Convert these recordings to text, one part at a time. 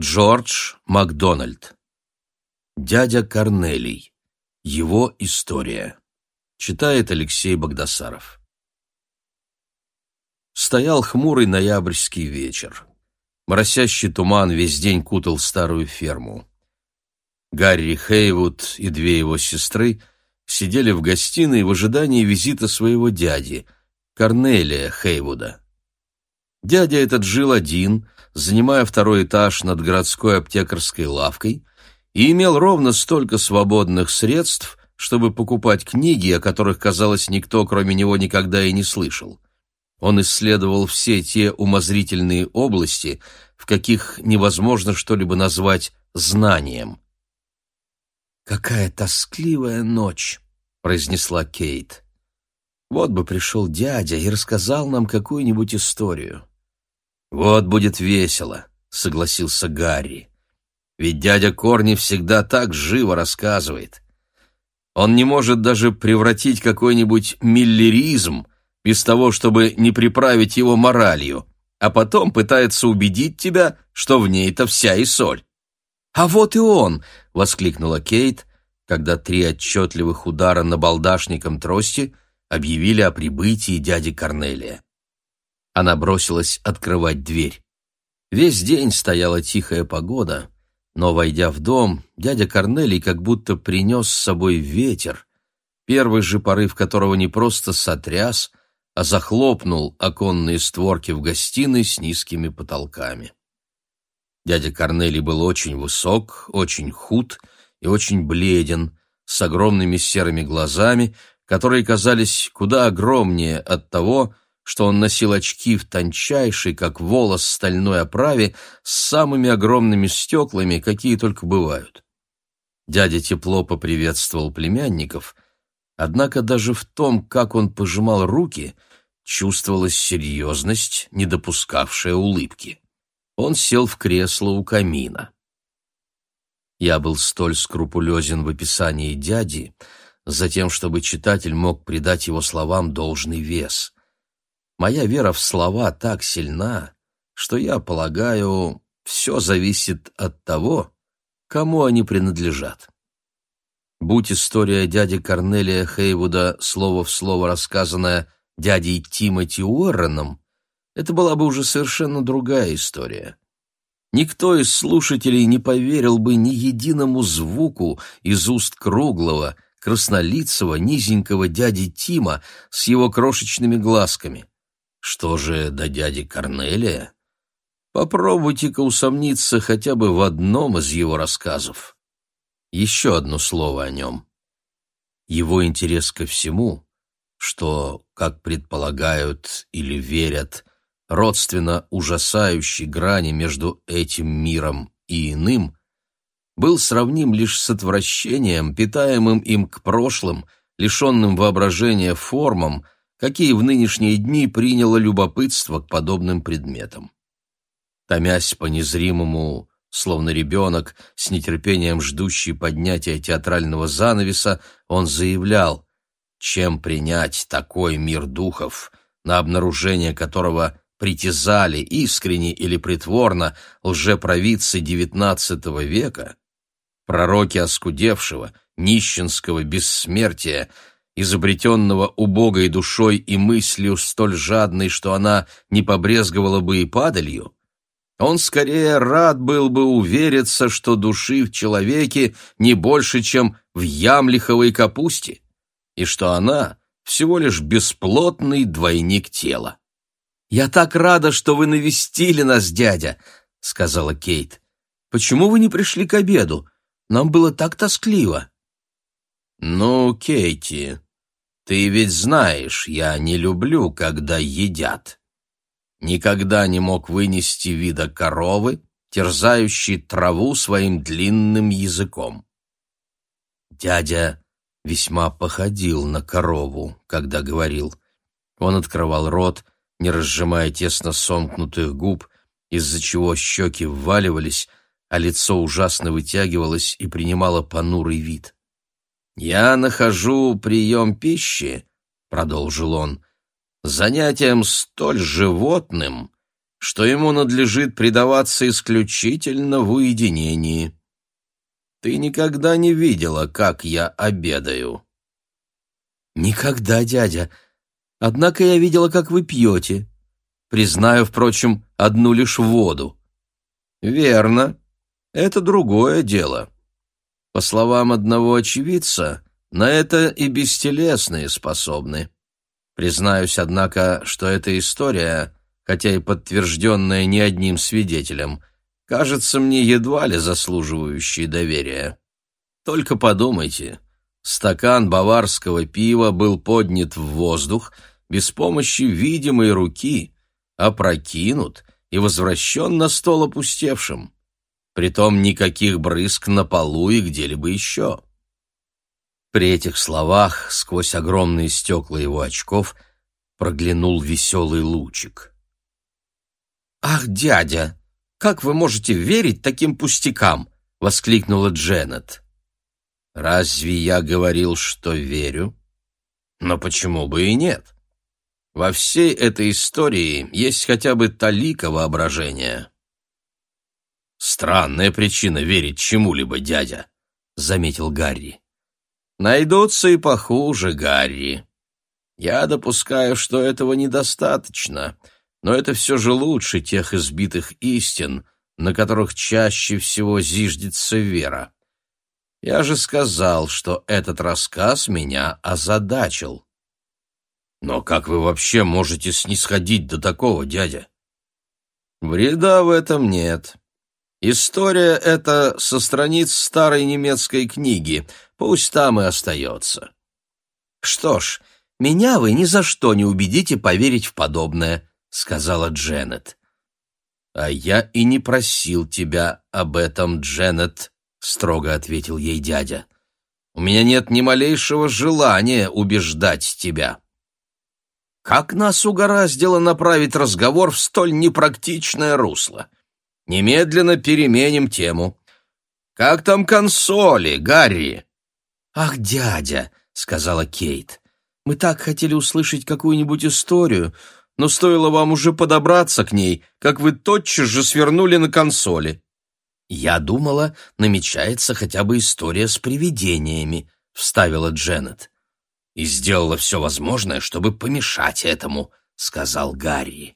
Джордж Макдональд. Дядя Корнелий. Его история. Читает Алексей Богдасаров. Стоял хмурый ноябрьский вечер. Моросящий туман весь день кутал старую ферму. Гарри Хейвуд и две его сестры сидели в гостиной в ожидании визита своего дяди, Корнелия Хейвуда. Дядя этот жил один, занимая второй этаж над городской аптекарской лавкой, и имел ровно столько свободных средств, чтобы покупать книги, о которых, казалось, никто, кроме него, никогда и не слышал. Он исследовал все те умозрительные области, в каких невозможно что-либо назвать знанием. «Какая тоскливая ночь!» — произнесла Кейт. «Вот бы пришел дядя и рассказал нам какую-нибудь историю». «Вот будет весело», — согласился Гарри. «Ведь дядя Корни всегда так живо рассказывает. Он не может даже превратить какой-нибудь миллеризм без того, чтобы не приправить его моралью, а потом пытается убедить тебя, что в ней-то вся и соль». «А вот и он!» — воскликнула Кейт, когда три отчетливых удара на балдашником трости объявили о прибытии дяди Корнелия. Она бросилась открывать дверь. Весь день стояла тихая погода, но, войдя в дом, дядя Корнелий как будто принес с собой ветер, первый же порыв которого не просто сотряс, а захлопнул оконные створки в гостиной с низкими потолками. Дядя Корнелий был очень высок, очень худ и очень бледен, с огромными серыми глазами, которые казались куда огромнее от того, что он носил очки в тончайшей, как волос, стальной оправе с самыми огромными стеклами, какие только бывают. Дядя тепло поприветствовал племянников, однако даже в том, как он пожимал руки, чувствовалась серьезность, не допускавшая улыбки. Он сел в кресло у камина. Я был столь скрупулезен в описании дяди, затем, чтобы читатель мог придать его словам должный вес. Моя вера в слова так сильна, что я полагаю, все зависит от того, кому они принадлежат. Будь история дяди Корнелия Хейвуда слово в слово рассказанная дядей Тимоти Уорреном, это была бы уже совершенно другая история. Никто из слушателей не поверил бы ни единому звуку из уст круглого, краснолицего, низенького дяди Тима с его крошечными глазками. Что же до дяди Корнелия? Попробуйте-ка усомниться хотя бы в одном из его рассказов. Еще одно слово о нем. Его интерес ко всему, что, как предполагают или верят, родственно ужасающей грани между этим миром и иным, был сравним лишь с отвращением, питаемым им к прошлым, лишенным воображения формам, какие в нынешние дни приняло любопытство к подобным предметам. Томясь по незримому, словно ребенок, с нетерпением ждущий поднятия театрального занавеса, он заявлял, чем принять такой мир духов, на обнаружение которого притязали искренне или притворно лжепровидцы XIX века, пророки оскудевшего, нищенского бессмертия, изобретенного убогой душой и мыслью столь жадной, что она не побрезговала бы и падалью, он скорее рад был бы увериться, что души в человеке не больше, чем в ямлиховой капусте, и что она всего лишь бесплотный двойник тела. «Я так рада, что вы навестили нас, дядя», — сказала Кейт. «Почему вы не пришли к обеду? Нам было так тоскливо». «Ну, Кейти, ты ведь знаешь, я не люблю, когда едят. Никогда не мог вынести вида коровы, терзающей траву своим длинным языком. Дядя весьма походил на корову, когда говорил. Он открывал рот, не разжимая тесно сомкнутых губ, из-за чего щеки вваливались, а лицо ужасно вытягивалось и принимало понурый вид. «Я нахожу прием пищи», — продолжил он, — «занятием столь животным, что ему надлежит предаваться исключительно в уединении. Ты никогда не видела, как я обедаю. Никогда, дядя. Однако я видела, как вы пьете. Признаю, впрочем, одну лишь воду. Верно. Это другое дело. По словам одного очевидца, на это и бестелесные способны. Признаюсь, однако, что эта история, хотя и подтвержденная не одним свидетелем, кажется мне едва ли заслуживающей доверия. Только подумайте, стакан баварского пива был поднят в воздух без помощи видимой руки, опрокинут и возвращен на стол опустевшим. Притом никаких брызг на полу и где-либо еще. При этих словах сквозь огромные стекла его очков проглянул веселый лучик. «Ах, дядя, как вы можете верить таким пустякам?» — воскликнула Дженнет. «Разве я говорил, что верю? Но почему бы и нет? Во всей этой истории есть хотя бы талика воображения». «Странная причина верить чему-либо, дядя», — заметил Гарри. «Найдутся и похуже, Гарри. Я допускаю, что этого недостаточно, но это все же лучше тех избитых истин, на которых чаще всего зиждется вера. Я же сказал, что этот рассказ меня озадачил». «Но как вы вообще можете снисходить до такого, дядя?» «Вреда в этом нет». История эта со страниц старой немецкой книги, пусть там и остается. Что ж, меня вы ни за что не убедите поверить в подобное, сказала Дженнет. А я и не просил тебя об этом, Дженнет, строго ответил ей дядя. У меня нет ни малейшего желания убеждать тебя. Как нас угораздило направить разговор в столь непрактичное русло? Немедленно переменим тему. Как там консоли, Гарри? Ах, дядя, сказала Кейт. Мы так хотели услышать какую-нибудь историю, но стоило вам уже подобраться к ней, как вы тотчас же свернули на консоли. Я думала, намечается хотя бы история с привидениями, вставила Дженнет. И сделала все возможное, чтобы помешать этому, сказал Гарри.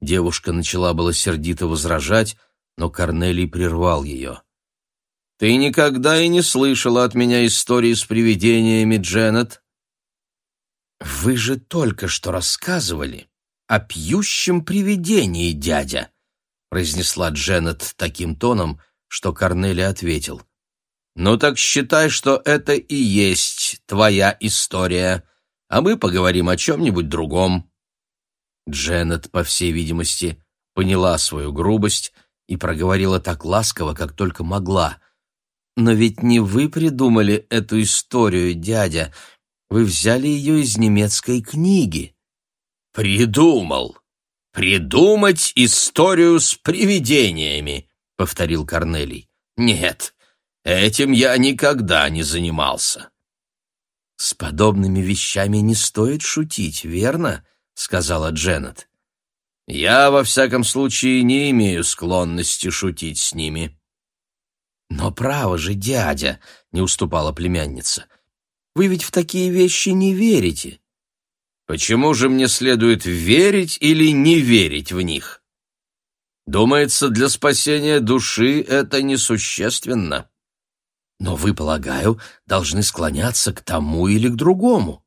Девушка начала было сердито возражать, но Корнелий прервал ее. «Ты никогда и не слышала от меня истории с привидениями, Дженнет?» «Вы же только что рассказывали о пьющем привидении, дядя», произнесла Дженнет таким тоном, что Корнелий ответил. «Ну так считай, что это и есть твоя история, а мы поговорим о чем-нибудь другом». Дженнет, по всей видимости, поняла свою грубость и проговорила так ласково, как только могла. «Но ведь не вы придумали эту историю, дядя. Вы взяли ее из немецкой книги». «Придумал! Придумать историю с привидениями!» — повторил Корнелий. «Нет, этим я никогда не занимался». «С подобными вещами не стоит шутить, верно?» Сказала Дженнет. Я, во всяком случае, не имею склонности шутить с ними. Но право же, дядя, не уступала племянница. Вы ведь в такие вещи не верите. Почему же мне следует верить или не верить в них? Думается, для спасения души это несущественно. Но вы, полагаю, должны склоняться к тому или к другому.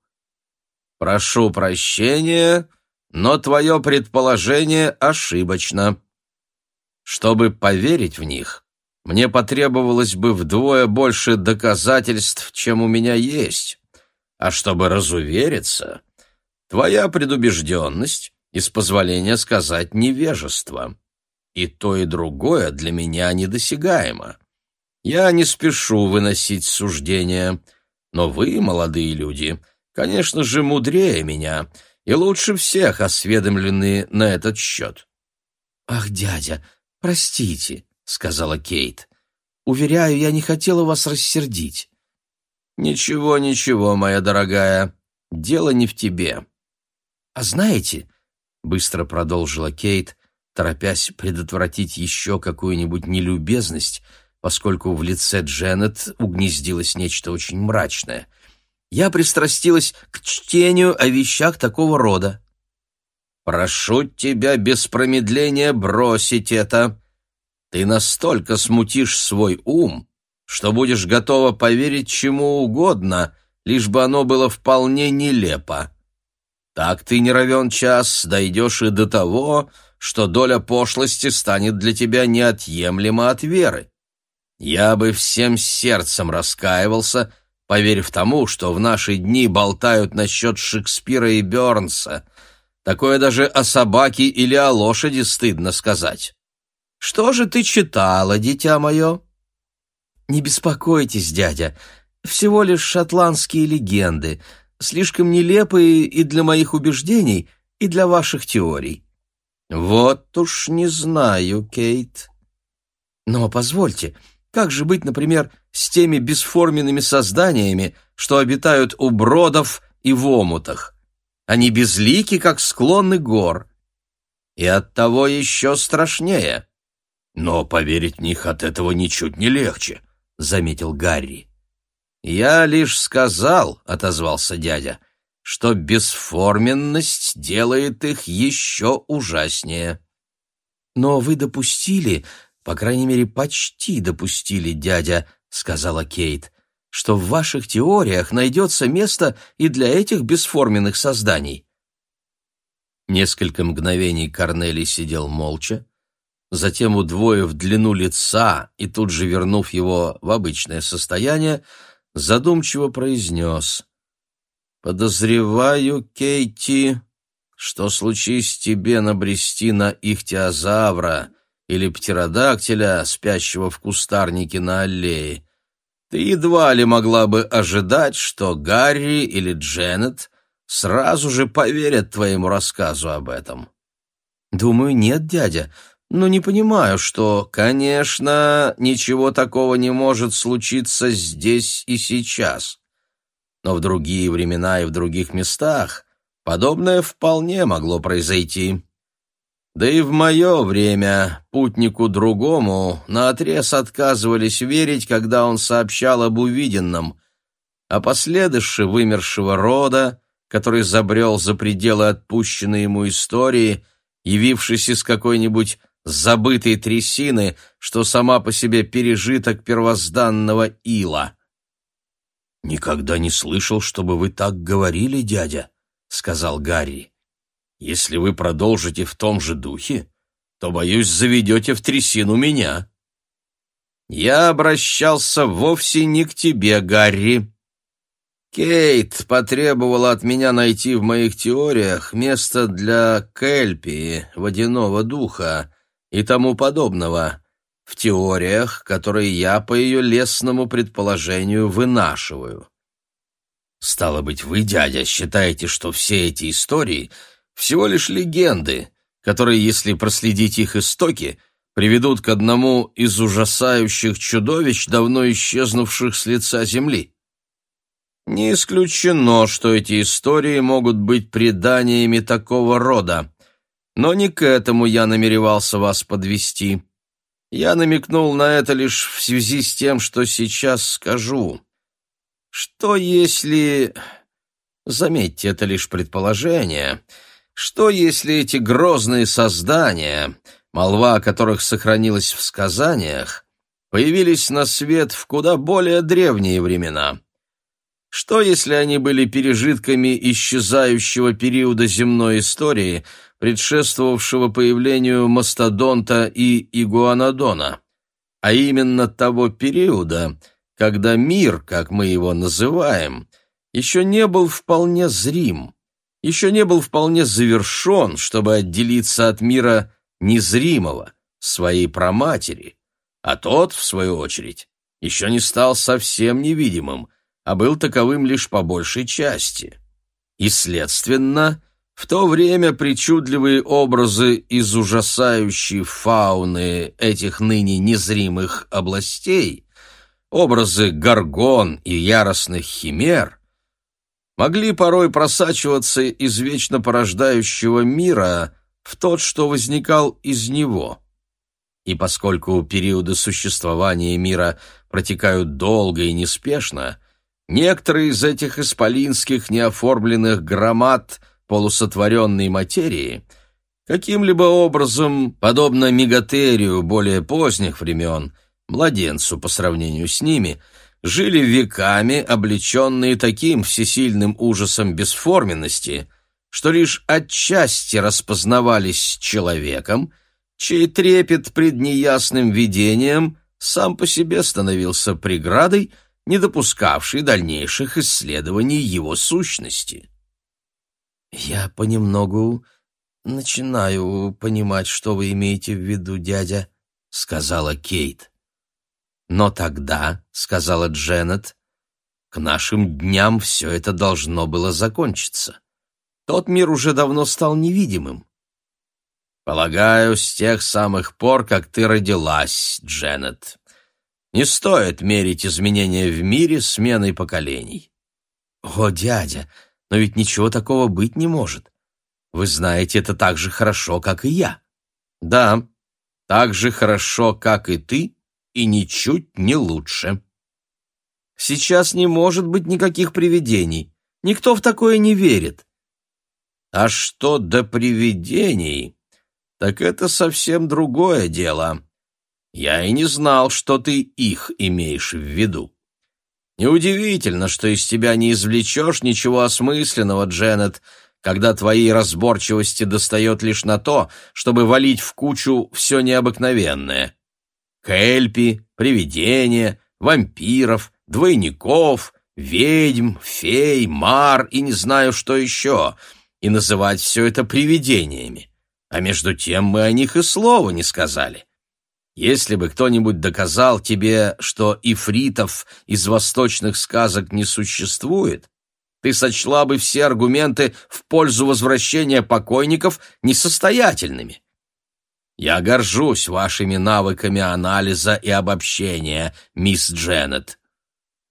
Прошу прощения, но твое предположение ошибочно. Чтобы поверить в них, мне потребовалось бы вдвое больше доказательств, чем у меня есть. А чтобы разувериться, твоя предубежденность и, с позволения сказать, невежество. И то, и другое для меня недосягаемо. Я не спешу выносить суждения, но вы, молодые люди, — конечно же, мудрее меня и лучше всех осведомлены на этот счет. «Ах, дядя, простите», — сказала Кейт. «Уверяю, я не хотела вас рассердить». «Ничего, ничего, моя дорогая, дело не в тебе». «А знаете, быстро продолжила Кейт, торопясь предотвратить еще какую-нибудь нелюбезность, поскольку в лице Дженнет угнездилось нечто очень мрачное. Я пристрастилась к чтению о вещах такого рода. «Прошу тебя без промедления бросить это. Ты настолько смутишь свой ум, что будешь готова поверить чему угодно, лишь бы оно было вполне нелепо. Так ты не равен час дойдешь и до того, что доля пошлости станет для тебя неотъемлема от веры. Я бы всем сердцем раскаивался, поверив тому, что в наши дни болтают насчет Шекспира и Бернса. Такое даже о собаке или о лошади стыдно сказать. Что же ты читала, дитя мое? Не беспокойтесь, дядя, всего лишь шотландские легенды, слишком нелепые и для моих убеждений, и для ваших теорий. Вот уж не знаю, Кейт. Но позвольте, как же быть, например, с теми бесформенными созданиями, что обитают у бродов и в омутах? Они безлики, как склоны гор. И оттого еще страшнее. Но поверить в них от этого ничуть не легче, — заметил Гарри. «Я лишь сказал», — отозвался дядя, — «что бесформенность делает их еще ужаснее». «Но вы допустили, по крайней мере, почти допустили, дядя», — сказала Кейт, «что в ваших теориях найдется место и для этих бесформенных созданий». Несколько мгновений Корнелий сидел молча, затем, удвоив длину лица и тут же вернув его в обычное состояние, задумчиво произнес. «Подозреваю, Кейти, что случись тебе набрести на ихтиозавра или птеродактиля, спящего в кустарнике на аллее, ты едва ли могла бы ожидать, что Гарри или Дженнет сразу же поверят твоему рассказу об этом». «Думаю, нет, дядя», но не понимаю, что, конечно, ничего такого не может случиться здесь и сейчас. Но в другие времена и в других местах подобное вполне могло произойти. Да и в мое время путнику другому наотрез отказывались верить, когда он сообщал об увиденном, а последыше вымершего рода, который забрел за пределы отпущенной ему истории, явившись из какой-нибудь забытой трясины, что сама по себе пережиток первозданного ила. «Никогда не слышал, чтобы вы так говорили, дядя», — сказал Гарри. «Если вы продолжите в том же духе, то, боюсь, заведете в трясину меня». «Я обращался вовсе не к тебе, Гарри», Кейт потребовала от меня найти в моих теориях место для Кельпи, водяного духа, и тому подобного, в теориях, которые я по ее лесному предположению вынашиваю. Стало быть, вы, дядя, считаете, что все эти истории всего лишь легенды, которые, если проследить их истоки, приведут к одному из ужасающих чудовищ, давно исчезнувших с лица земли. Не исключено, что эти истории могут быть преданиями такого рода, но не к этому я намеревался вас подвести. Я намекнул на это лишь в связи с тем, что сейчас скажу. Что если... Заметьте, это лишь предположение. Что если эти грозные создания, молва о которых сохранилась в сказаниях, появились на свет в куда более древние времена? Что если они были пережитками исчезающего периода земной истории, предшествовавшего появлению мастодонта и игуанодона, а именно того периода, когда мир, как мы его называем, еще не был вполне зрим, еще не был вполне завершен, чтобы отделиться от мира незримого, своей праматери, а тот, в свою очередь, еще не стал совсем невидимым, а был таковым лишь по большей части. И, следственно, в то время причудливые образы из ужасающей фауны этих ныне незримых областей, образы горгон и яростных химер, могли порой просачиваться из вечно порождающего мира в тот, что возникал из него. И поскольку периоды существования мира протекают долго и неспешно, некоторые из этих исполинских неоформленных громад полусотворенной материи каким-либо образом, подобно мегатерию более поздних времен, младенцу по сравнению с ними, жили веками, облеченные таким всесильным ужасом бесформенности, что лишь отчасти распознавались человеком, чей трепет пред неясным видением сам по себе становился преградой, не допускавшей дальнейших исследований его сущности. «Я понемногу начинаю понимать, что вы имеете в виду, дядя», — сказала Кейт. «Но тогда», — сказала Дженнет, — «к нашим дням все это должно было закончиться. Тот мир уже давно стал невидимым. Полагаю, с тех самых пор, как ты родилась, Дженнет. Не стоит мерить изменения в мире сменой поколений. О, дядя, но ведь ничего такого быть не может. Вы знаете это так же хорошо, как и я. Да, так же хорошо, как и ты, и ничуть не лучше. Сейчас не может быть никаких привидений. Никто в такое не верит. А что до привидений, так это совсем другое дело. Я и не знал, что ты их имеешь в виду. Неудивительно, что из тебя не извлечешь ничего осмысленного, Дженнет, когда твоей разборчивости достает лишь на то, чтобы валить в кучу все необыкновенное. Кельпи, привидения, вампиров, двойников, ведьм, фей, мар и не знаю что еще — и называть все это привидениями. А между тем мы о них и слова не сказали. Если бы кто-нибудь доказал тебе, что ифритов из восточных сказок не существует, ты сочла бы все аргументы в пользу возвращения покойников несостоятельными. Я горжусь вашими навыками анализа и обобщения, мисс Дженнет.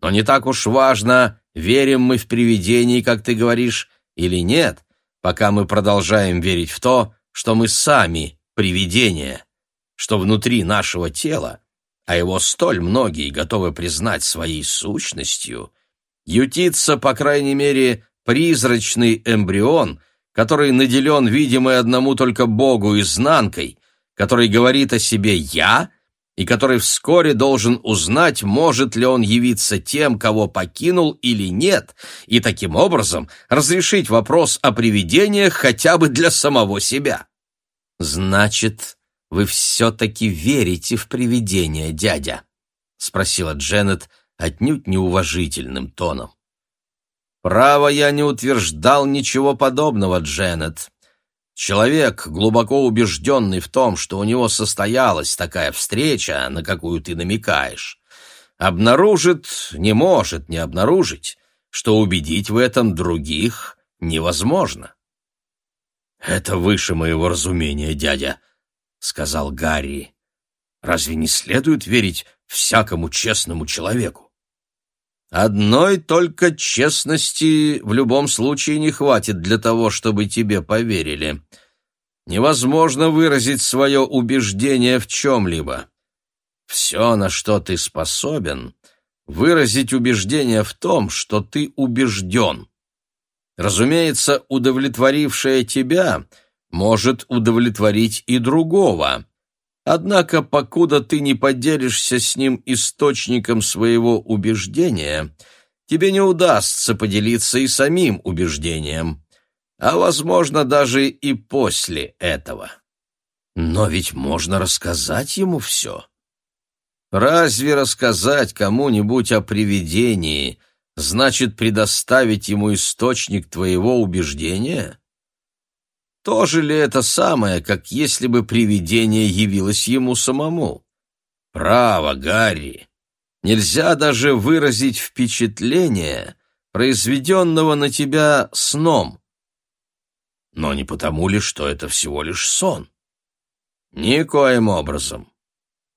Но не так уж важно, верим мы в привидений, как ты говоришь, или нет, пока мы продолжаем верить в то, что мы сами привидения, что внутри нашего тела, а его столь многие готовы признать своей сущностью, ютится, по крайней мере, призрачный эмбрион, который наделен видимой одному только Богу изнанкой, который говорит о себе «я», и который вскоре должен узнать, может ли он явиться тем, кого покинул или нет, и таким образом разрешить вопрос о привидениях хотя бы для самого себя. «Значит, вы все-таки верите в привидения, дядя?» — спросила Дженнет отнюдь неуважительным тоном. «Право, я не утверждал ничего подобного, Дженнет. Человек, глубоко убежденный в том, что у него состоялась такая встреча, на какую ты намекаешь, обнаружит, не может не обнаружить, что убедить в этом других невозможно. «Это выше моего разумения, дядя», — сказал Гарри. «Разве не следует верить всякому честному человеку?» Одной только честности в любом случае не хватит для того, чтобы тебе поверили. Невозможно выразить свое убеждение в чем-либо. Все, на что ты способен, выразить убеждение в том, что ты убежден. Разумеется, удовлетворившее тебя может удовлетворить и другого. Однако, покуда ты не поделишься с ним источником своего убеждения, тебе не удастся поделиться и самим убеждением, а, возможно, даже и после этого. Но ведь можно рассказать ему все. Разве рассказать кому-нибудь о привидении значит предоставить ему источник твоего убеждения? То же ли это самое, как если бы привидение явилось ему самому? Право, Гарри, нельзя даже выразить впечатление, произведенного на тебя сном. Но не потому ли, что это всего лишь сон? Никоим образом.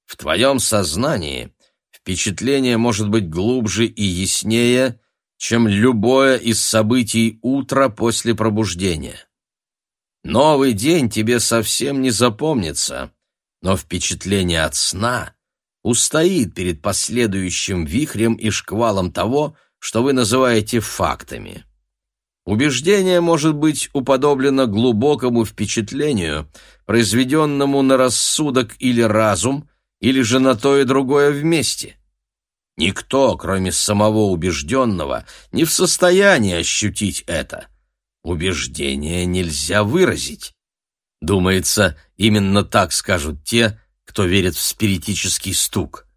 В твоем сознании впечатление может быть глубже и яснее, чем любое из событий утра после пробуждения. Новый день тебе совсем не запомнится, но впечатление от сна устоит перед последующим вихрем и шквалом того, что вы называете фактами. Убеждение может быть уподоблено глубокому впечатлению, произведенному на рассудок или разум, или же на то и другое вместе. Никто, кроме самого убежденного, не в состоянии ощутить это. Убеждение нельзя выразить. Думается, именно так скажут те, кто верит в спиритический стук.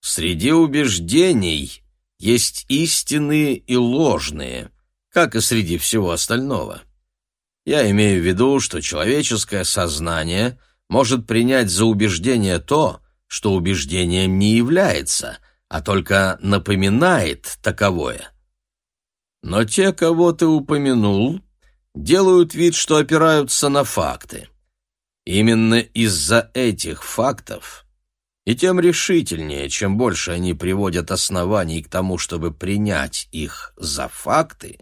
Среди убеждений есть истинные и ложные, как и среди всего остального. Я имею в виду, что человеческое сознание может принять за убеждение то, что убеждением не является, а только напоминает таковое. Но те, кого ты упомянул, делают вид, что опираются на факты. Именно из-за этих фактов и тем решительнее, чем больше они приводят оснований к тому, чтобы принять их за факты,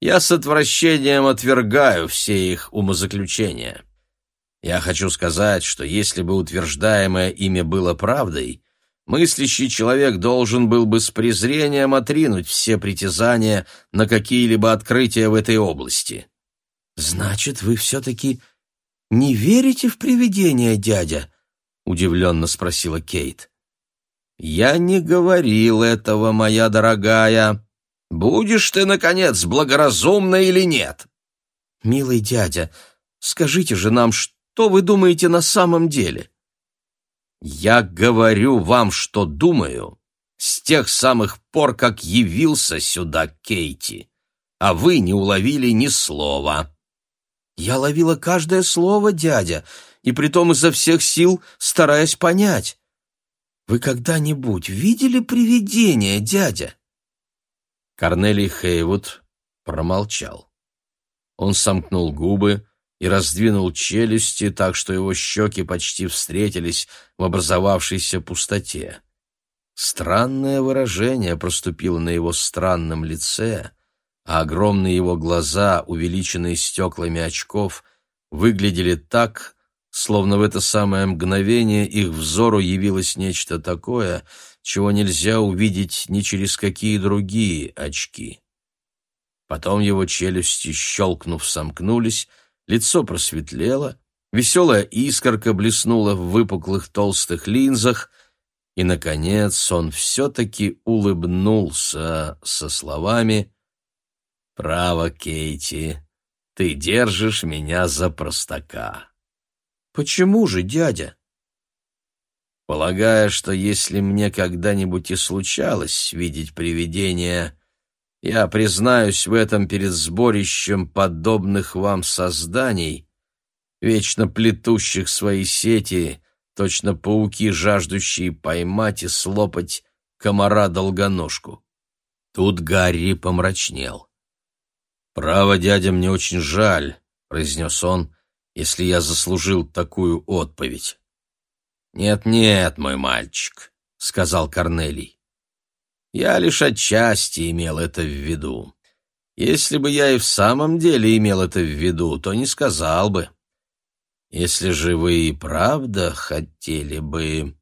я с отвращением отвергаю все их умозаключения. Я хочу сказать, что если бы утверждаемое ими было правдой, мыслящий человек должен был бы с презрением отринуть все притязания на какие-либо открытия в этой области. «Значит, вы все-таки не верите в привидения, дядя?» — удивленно спросила Кейт. «Я не говорил этого, моя дорогая. Будешь ты, наконец, благоразумна или нет?» «Милый дядя, скажите же нам, что вы думаете на самом деле?» «Я говорю вам, что думаю, с тех самых пор, как явился сюда Кейти, а вы не уловили ни слова». «Я ловила каждое слово, дядя, и притом изо всех сил стараясь понять. Вы когда-нибудь видели привидение, дядя?» Корнелий Хейвуд промолчал. Он сомкнул губы и раздвинул челюсти так, что его щеки почти встретились в образовавшейся пустоте. Странное выражение проступило на его странном лице, а огромные его глаза, увеличенные стеклами очков, выглядели так, словно в это самое мгновение их взору явилось нечто такое, чего нельзя увидеть ни через какие другие очки. Потом его челюсти, щелкнув, сомкнулись, лицо просветлело, веселая искорка блеснула в выпуклых толстых линзах, и, наконец, он все-таки улыбнулся со словами «Право, Кейти, ты держишь меня за простака». Почему же, дядя? Полагая, что если мне когда-нибудь и случалось видеть привидения, я признаюсь в этом перед сборищем подобных вам созданий, вечно плетущих свои сети, точно пауки, жаждущие поймать и слопать комара-долгоножку. Тут Гарри помрачнел. «Право, дядя, мне очень жаль», — произнес он, если я заслужил такую отповедь. «Нет-нет, мой мальчик», — сказал Корнелий. «Я лишь отчасти имел это в виду. Если бы я и в самом деле имел это в виду, то не сказал бы. Если же вы и правда хотели бы...»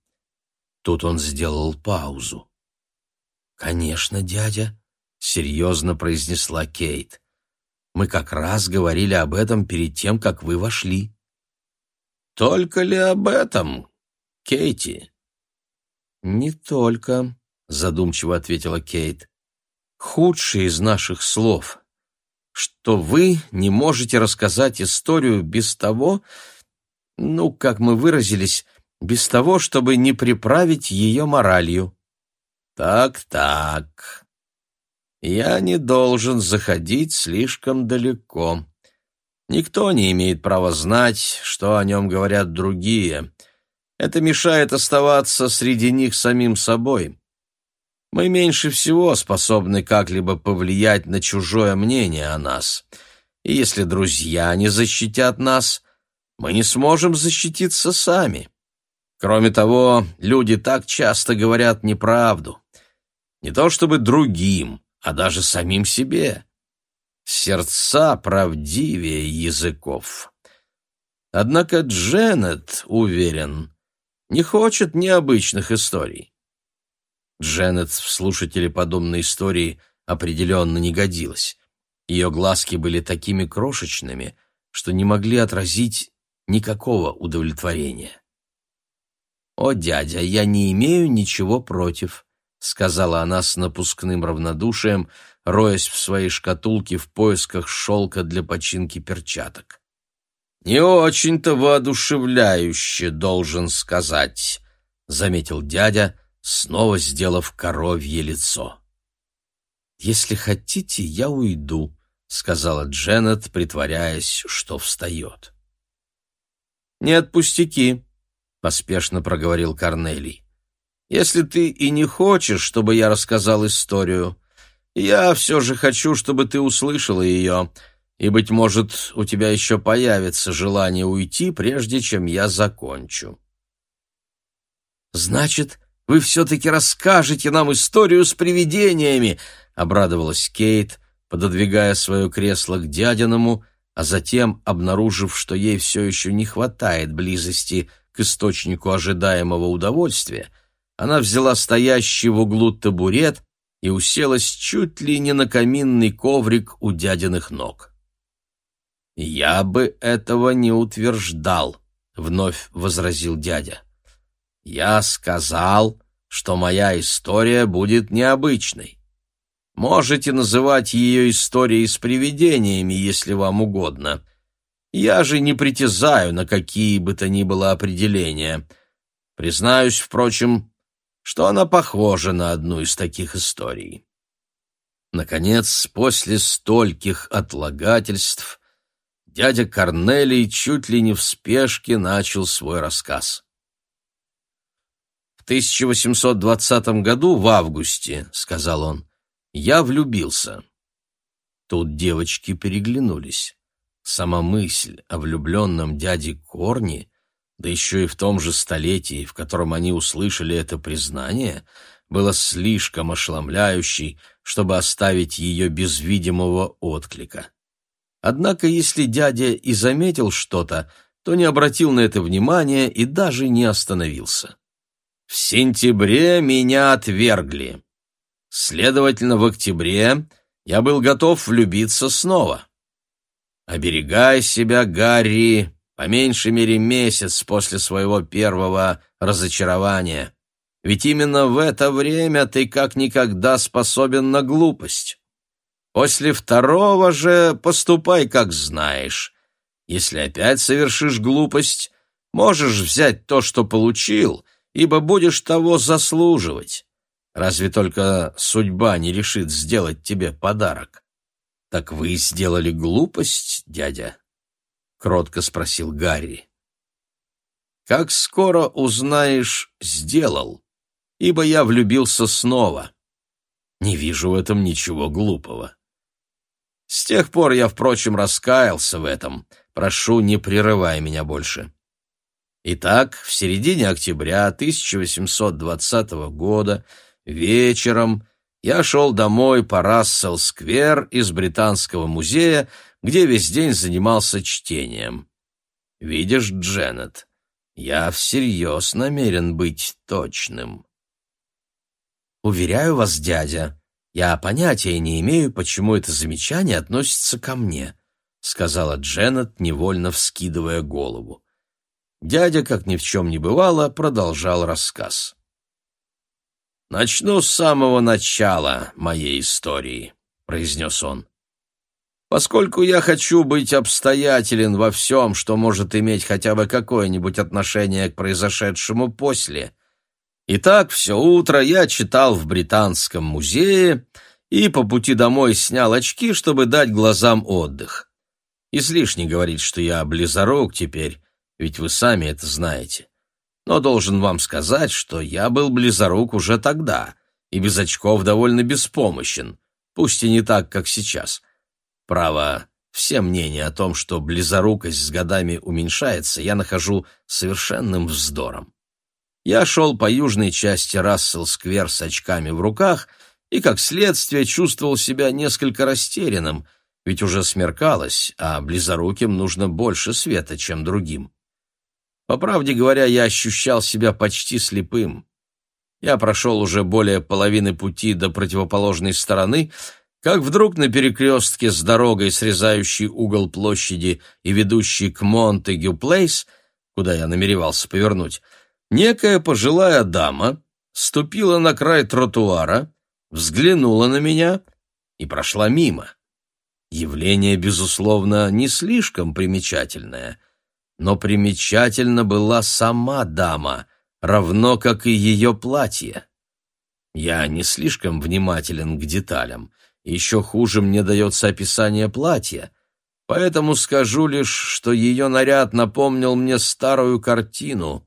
Тут он сделал паузу. «Конечно, дядя», — серьезно произнесла Кейт. Мы как раз говорили об этом перед тем, как вы вошли». «Только ли об этом, Кейти?» «Не только», — задумчиво ответила Кейт. «Худшее из наших слов, что вы не можете рассказать историю без того, ну, как мы выразились, без того, чтобы не приправить ее моралью». «Так-так», я не должен заходить слишком далеко. Никто не имеет права знать, что о нем говорят другие. Это мешает оставаться среди них самим собой. Мы меньше всего способны как-либо повлиять на чужое мнение о нас. И если друзья не защитят нас, мы не сможем защититься сами. Кроме того, люди так часто говорят неправду. Не то чтобы другим, а даже самим себе. Сердца правдивее языков. Однако Дженнет, уверен, не хочет необычных историй. Дженнет в слушателе подобной истории определенно не годилась. Ее глазки были такими крошечными, что не могли отразить никакого удовлетворения. «О, дядя, я не имею ничего против», — сказала она с напускным равнодушием, роясь в своей шкатулке в поисках шелка для починки перчаток. «Не очень-то воодушевляюще, должен сказать», — заметил дядя, снова сделав коровье лицо. «Если хотите, я уйду», — сказала Дженнет, притворяясь, что встает. «Нет, пустяки», — поспешно проговорил Корнелий. «Если ты и не хочешь, чтобы я рассказал историю, я все же хочу, чтобы ты услышала ее, и, быть может, у тебя еще появится желание уйти, прежде чем я закончу». «Значит, вы все-таки расскажете нам историю с привидениями!» — обрадовалась Кейт, пододвигая свое кресло к дядиному, а затем, обнаружив, что ей все еще не хватает близости к источнику ожидаемого удовольствия, она взяла стоящий в углу табурет и уселась чуть ли не на каминный коврик у дядиных ног. «Я бы этого не утверждал», — вновь возразил дядя. «Я сказал, что моя история будет необычной. Можете называть ее историей с привидениями, если вам угодно. Я же не притязаю на какие бы то ни было определения. Признаюсь, впрочем, что она похожа на одну из таких историй. Наконец, после стольких отлагательств, дядя Корнелий чуть ли не в спешке начал свой рассказ. «В 1820 году, в августе, — сказал он, — я влюбился». Тут девочки переглянулись. Сама мысль о влюбленном дяде Корни, да еще и в том же столетии, в котором они услышали это признание, была слишком ошеломляющей, чтобы оставить ее без видимого отклика. Однако, если дядя и заметил что-то, то не обратил на это внимания и даже не остановился. В сентябре меня отвергли. Следовательно, в октябре я был готов влюбиться снова. Оберегай себя, Гарри, по меньшей мере месяц после своего первого разочарования. Ведь именно в это время ты как никогда способен на глупость. После второго же поступай, как знаешь. Если опять совершишь глупость, можешь взять то, что получил, ибо будешь того заслуживать. Разве только судьба не решит сделать тебе подарок. «Так вы сделали глупость, дядя?» — кротко спросил Гарри. «Как скоро узнаешь, сделал, ибо я влюбился снова. Не вижу в этом ничего глупого. С тех пор я, впрочем, раскаялся в этом. Прошу, не прерывай меня больше». Итак, в середине октября 1820 года вечером я шел домой по Рассел-сквер из Британского музея, где весь день занимался чтением. Видишь, Дженнет, я всерьез намерен быть точным. Уверяю вас, дядя, я понятия не имею, почему это замечание относится ко мне, сказала Дженнет, невольно вскидывая голову. Дядя, как ни в чем не бывало, продолжал рассказ. «Начну с самого начала моей истории», — произнес он. «Поскольку я хочу быть обстоятелен во всем, что может иметь хотя бы какое-нибудь отношение к произошедшему после. Итак, все утро я читал в Британском музее и по пути домой снял очки, чтобы дать глазам отдых. Излишне говорить, что я близорук теперь, ведь вы сами это знаете но должен вам сказать, что я был близорук уже тогда и без очков довольно беспомощен, пусть и не так, как сейчас. Право, все мнения о том, что близорукость с годами уменьшается, я нахожу совершенным вздором. Я шел по южной части Рассел-сквер с очками в руках и, как следствие, чувствовал себя несколько растерянным, ведь уже смеркалось, а близоруким нужно больше света, чем другим. По правде говоря, я ощущал себя почти слепым. Я прошел уже более половины пути до противоположной стороны, как вдруг на перекрестке с дорогой, срезающей угол площади и ведущей к Монтегю Плейс, куда я намеревался повернуть, некая пожилая дама ступила на край тротуара, взглянула на меня и прошла мимо. Явление, безусловно, не слишком примечательное, но примечательна была сама дама, равно как и ее платье. Я не слишком внимателен к деталям, еще хуже мне дается описание платья, поэтому скажу лишь, что ее наряд напомнил мне старую картину,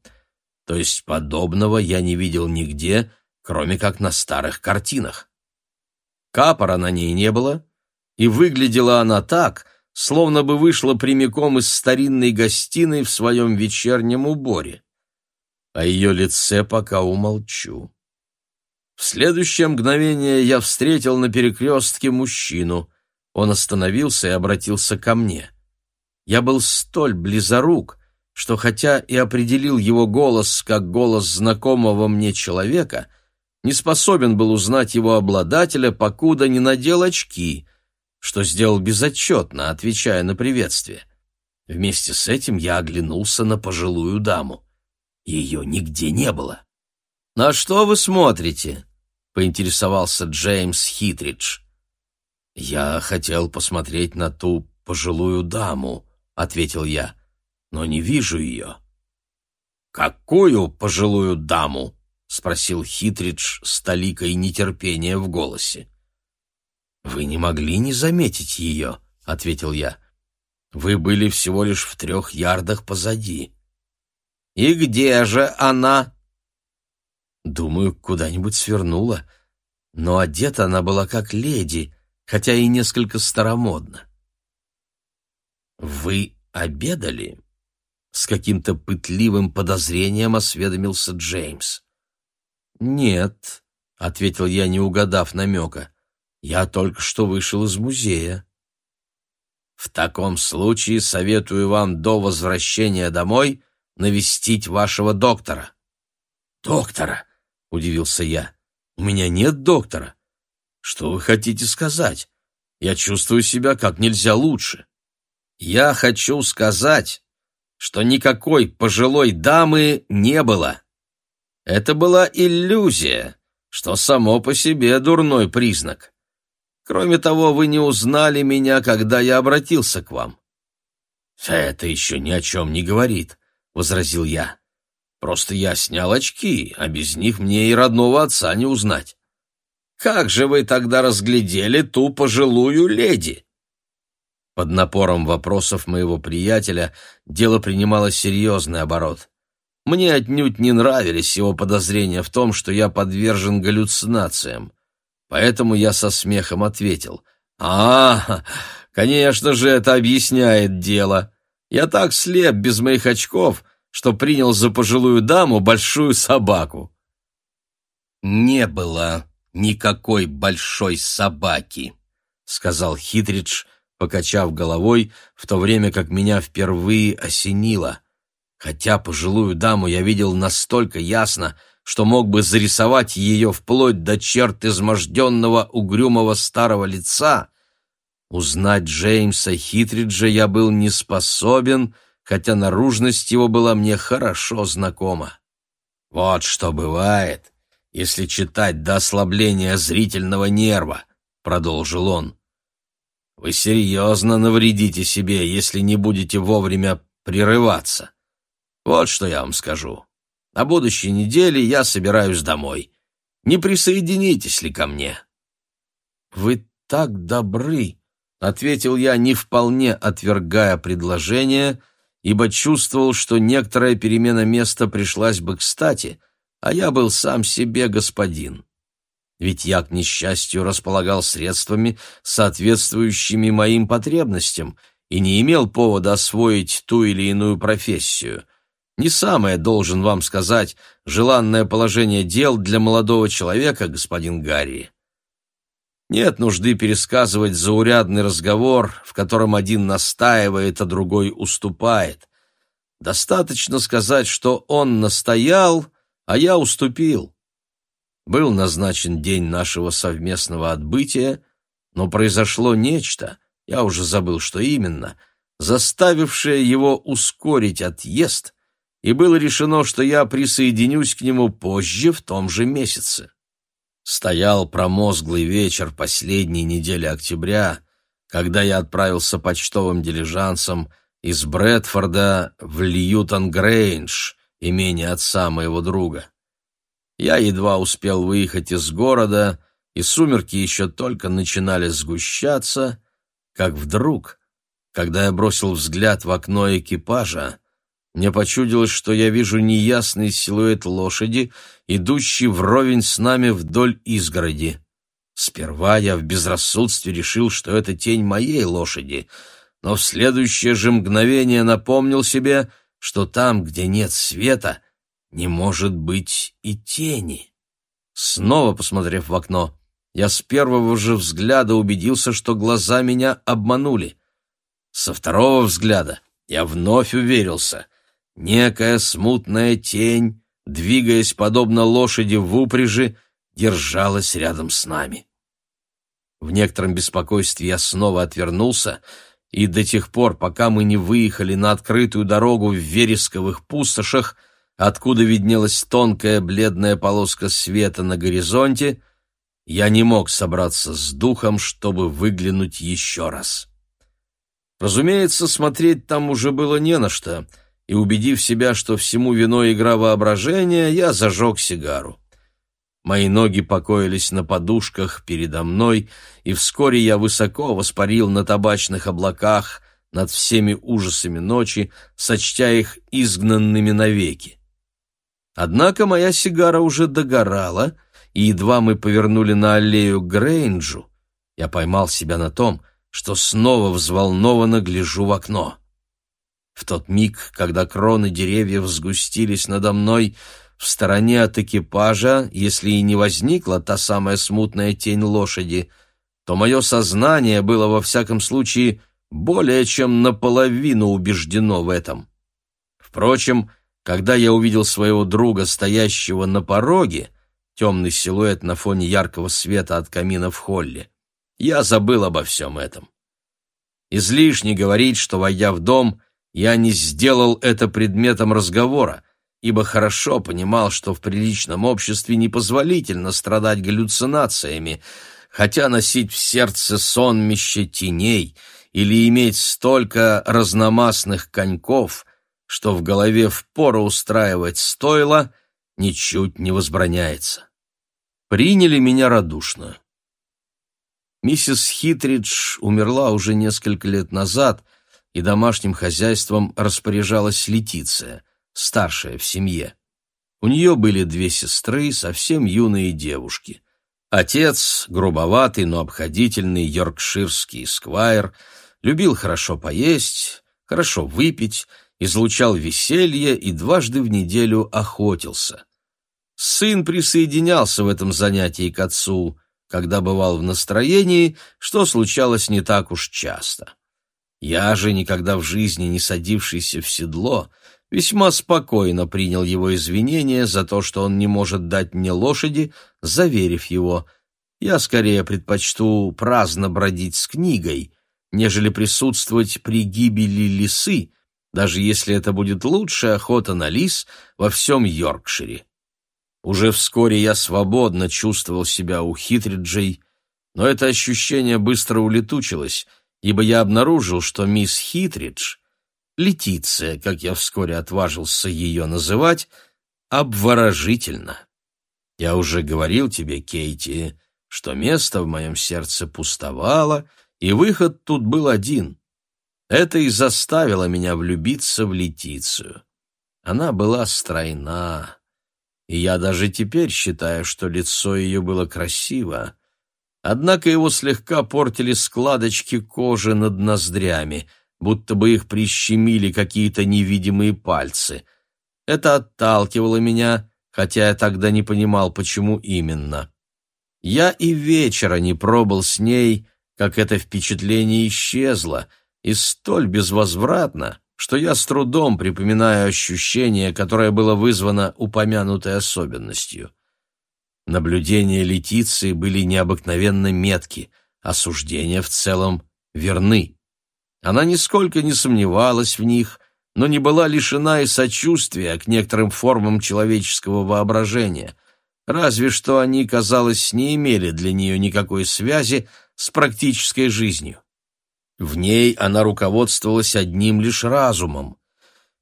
то есть подобного я не видел нигде, кроме как на старых картинах. Капора на ней не было, и выглядела она так, словно бы вышла прямиком из старинной гостиной в своем вечернем уборе. О ее лице пока умолчу. В следующее мгновение я встретил на перекрестке мужчину. Он остановился и обратился ко мне. Я был столь близорук, что хотя и определил его голос как голос знакомого мне человека, не способен был узнать его обладателя, покуда не надел очки, что сделал безотчетно, отвечая на приветствие. Вместе с этим я оглянулся на пожилую даму. Ее нигде не было. «На что вы смотрите?» — поинтересовался Джеймс Хитридж. «Я хотел посмотреть на ту пожилую даму», — ответил я, — «но не вижу ее». «Какую пожилую даму?» — спросил Хитридж с толикой нетерпения в голосе. «Вы не могли не заметить ее», — ответил я. «Вы были всего лишь в трех ярдах позади». «И где же она?» Думаю, куда-нибудь свернула. Но одета она была как леди, хотя и несколько старомодно. «Вы обедали?» — с каким-то пытливым подозрением осведомился Джеймс. «Нет», — ответил я, не угадав намека. «Я только что вышел из музея». «В таком случае советую вам до возвращения домой навестить вашего доктора». «Доктора?» — удивился я. «У меня нет доктора». «Что вы хотите сказать? Я чувствую себя как нельзя лучше». «Я хочу сказать, что никакой пожилой дамы не было. Это была иллюзия, что само по себе дурной признак. Кроме того, вы не узнали меня, когда я обратился к вам». «Это еще ни о чем не говорит», — возразил я. Просто я снял очки, а без них мне и родного отца не узнать. Как же вы тогда разглядели ту пожилую леди? Под напором вопросов моего приятеля дело принимало серьезный оборот. Мне отнюдь не нравились его подозрения в том, что я подвержен галлюцинациям. Поэтому я со смехом ответил. «А, конечно же, это объясняет дело. Я так слеп без моих очков, что принял за пожилую даму большую собаку. «Не было никакой большой собаки», — сказал Хитридж, покачав головой, в то время как меня впервые осенило. Хотя пожилую даму я видел настолько ясно, что мог бы зарисовать ее вплоть до черт изможденного угрюмого старого лица, узнать Джеймса Хитриджа я был не способен, — хотя наружность его была мне хорошо знакома. «Вот что бывает, если читать до ослабления зрительного нерва», — продолжил он. «Вы серьезно навредите себе, если не будете вовремя прерываться. Вот что я вам скажу. На будущей неделе я собираюсь домой. Не присоединитесь ли ко мне?» «Вы так добры», — ответил я, не вполне отвергая предложение, — ибо чувствовал, что некоторая перемена места пришлась бы кстати, а я был сам себе господин. Ведь я, к несчастью, располагал средствами, соответствующими моим потребностям, и не имел повода освоить ту или иную профессию. Не самое, должен вам сказать, желанное положение дел для молодого человека, господин Гарри. Нет нужды пересказывать заурядный разговор, в котором один настаивает, а другой уступает. Достаточно сказать, что он настоял, а я уступил. Был назначен день нашего совместного отбытия, но произошло нечто, я уже забыл, что именно, заставившее его ускорить отъезд, и было решено, что я присоединюсь к нему позже в том же месяце. Стоял промозглый вечер последней недели октября, когда я отправился почтовым дилижансом из Брэдфорда в Льютон-Грейндж, имение отца моего друга. Я едва успел выехать из города, и сумерки еще только начинали сгущаться, как вдруг, когда я бросил взгляд в окно экипажа, мне почудилось, что я вижу неясный силуэт лошади, идущий вровень с нами вдоль изгороди. Сперва я в безрассудстве решил, что это тень моей лошади, но в следующее же мгновение напомнил себе, что там, где нет света, не может быть и тени. Снова посмотрев в окно, я с первого же взгляда убедился, что глаза меня обманули. Со второго взгляда я вновь уверился. Некая смутная тень, двигаясь подобно лошади в упряжи, держалась рядом с нами. В некотором беспокойстве я снова отвернулся, и до тех пор, пока мы не выехали на открытую дорогу в вересковых пустошах, откуда виднелась тонкая бледная полоска света на горизонте, я не мог собраться с духом, чтобы выглянуть еще раз. Разумеется, смотреть там уже было не на что, и, убедив себя, что всему виной игра воображения, я зажег сигару. Мои ноги покоились на подушках передо мной, и вскоре я высоко воспарил на табачных облаках над всеми ужасами ночи, сочтя их изгнанными навеки. Однако моя сигара уже догорала, и едва мы повернули на аллею Грейнджу, я поймал себя на том, что снова взволнованно гляжу в окно. В тот миг, когда кроны деревьев сгустились надо мной, в стороне от экипажа, если и не возникла та самая смутная тень лошади, то мое сознание было во всяком случае более чем наполовину убеждено в этом. Впрочем, когда я увидел своего друга, стоящего на пороге, темный силуэт на фоне яркого света от камина в холле, я забыл обо всем этом. Излишне говорить, что, войдя в дом, я не сделал это предметом разговора, ибо хорошо понимал, что в приличном обществе непозволительно страдать галлюцинациями, хотя носить в сердце сонмище теней или иметь столько разномастных коньков, что в голове впору устраивать стойло, ничуть не возбраняется. Приняли меня радушно. Миссис Хитридж умерла уже несколько лет назад, и домашним хозяйством распоряжалась Летиция — старшая в семье. У нее были две сестры, совсем юные девушки. Отец, грубоватый, но обходительный йоркширский сквайр, любил хорошо поесть, хорошо выпить, излучал веселье и дважды в неделю охотился. Сын присоединялся в этом занятии к отцу, когда бывал в настроении, что случалось не так уж часто. Я же, никогда в жизни не садившийся в седло, весьма спокойно принял его извинения за то, что он не может дать мне лошади, заверив его, «Я скорее предпочту праздно бродить с книгой, нежели присутствовать при гибели лисы, даже если это будет лучшая охота на лис во всем Йоркшире». Уже вскоре я свободно чувствовал себя у Хитриджей, но это ощущение быстро улетучилось, ибо я обнаружил, что мисс Хитридж — Летиция, как я вскоре отважился ее называть, обворожительно. Я уже говорил тебе, Кейти, что место в моем сердце пустовало, и выход тут был один. Это и заставило меня влюбиться в Летицию. Она была стройна, и я даже теперь считаю, что лицо ее было красиво. Однако его слегка портили складочки кожи над ноздрями — будто бы их прищемили какие-то невидимые пальцы. Это отталкивало меня, хотя я тогда не понимал, почему именно. Я и вечера не пробыл с ней, как это впечатление исчезло, и столь безвозвратно, что я с трудом припоминаю ощущение, которое было вызвано упомянутой особенностью. Наблюдения Летиции были необыкновенно метки, осуждения в целом верны. Она нисколько не сомневалась в них, но не была лишена и сочувствия к некоторым формам человеческого воображения, разве что они, казалось, не имели для нее никакой связи с практической жизнью. В ней она руководствовалась одним лишь разумом.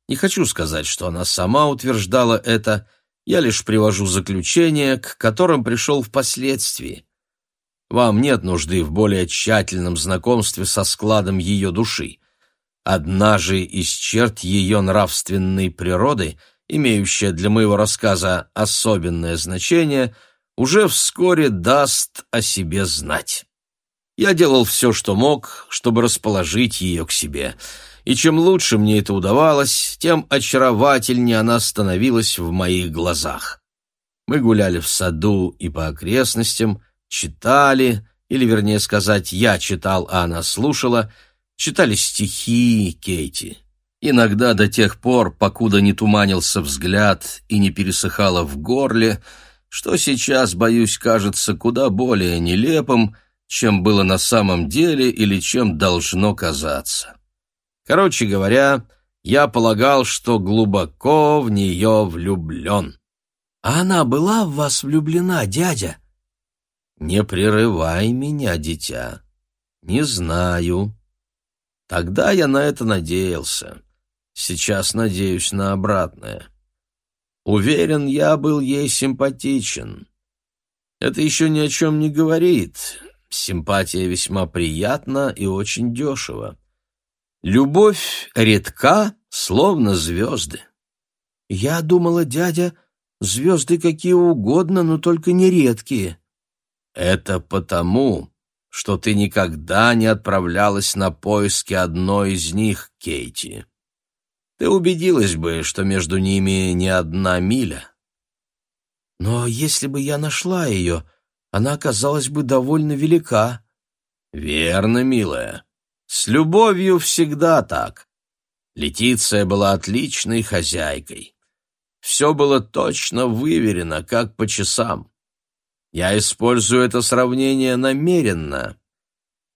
Не хочу сказать, что она сама утверждала это, я лишь привожу заключения, к которым пришел впоследствии. Вам нет нужды в более тщательном знакомстве со складом ее души. Одна же из черт ее нравственной природы, имеющая для моего рассказа особенное значение, уже вскоре даст о себе знать. Я делал все, что мог, чтобы расположить ее к себе, и чем лучше мне это удавалось, тем очаровательнее она становилась в моих глазах. Мы гуляли в саду и по окрестностям, читали, или, вернее сказать, я читал, а она слушала, читали стихи Кейти. Иногда до тех пор, покуда не туманился взгляд и не пересыхало в горле, что сейчас, боюсь, кажется куда более нелепым — чем было на самом деле или чем должно казаться. Короче говоря, я полагал, что глубоко в нее влюблен. «А она была в вас влюблена, дядя?» «Не прерывай меня, дитя. Не знаю. Тогда я на это надеялся. Сейчас надеюсь на обратное. Уверен, я был ей симпатичен. Это еще ни о чем не говорит, Симпатия весьма приятна и очень дешево. Любовь редка, словно звезды. Я думала, дядя, звезды какие угодно, но только не редкие. Это потому, что ты никогда не отправлялась на поиски одной из них, Кейти. Ты убедилась бы, что между ними не одна миля. Но если бы я нашла ее, она оказалась бы довольно велика. Верно, милая. С любовью всегда так. Летиция была отличной хозяйкой. Все было точно выверено, как по часам. Я использую это сравнение намеренно.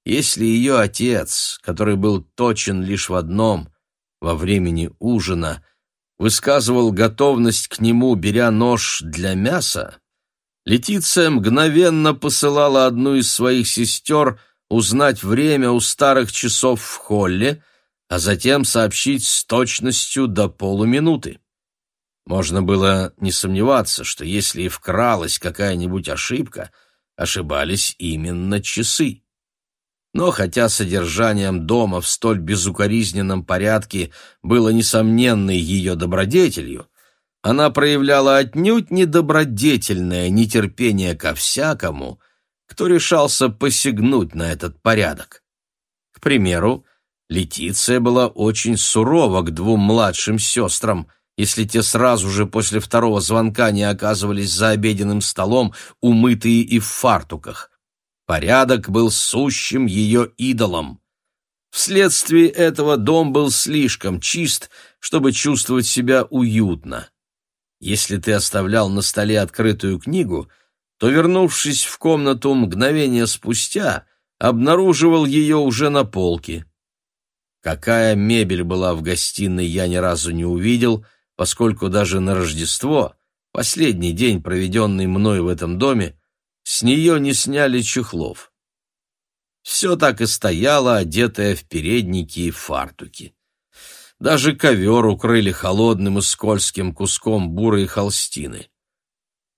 Если ее отец, который был точен лишь в одном, во времени ужина, высказывал готовность к нему, беря нож для мяса, Летиция мгновенно посылала одну из своих сестер узнать время у старых часов в холле, а затем сообщить с точностью до полуминуты. Можно было не сомневаться, что если и вкралась какая-нибудь ошибка, ошибались именно часы. Но хотя содержанием дома в столь безукоризненном порядке было несомненной ее добродетелью, она проявляла отнюдь недобродетельное нетерпение ко всякому, кто решался посягнуть на этот порядок. К примеру, Летиция была очень сурова к двум младшим сестрам, если те сразу же после второго звонка не оказывались за обеденным столом, умытые и в фартуках. Порядок был сущим ее идолом. Вследствие этого дом был слишком чист, чтобы чувствовать себя уютно. Если ты оставлял на столе открытую книгу, то, вернувшись в комнату мгновение спустя, обнаруживал ее уже на полке. Какая мебель была в гостиной, я ни разу не увидел, поскольку даже на Рождество, последний день, проведенный мной в этом доме, с нее не сняли чехлов. Все так и стояло, одетое в передники и фартуки. Даже ковер укрыли холодным и скользким куском бурой холстины.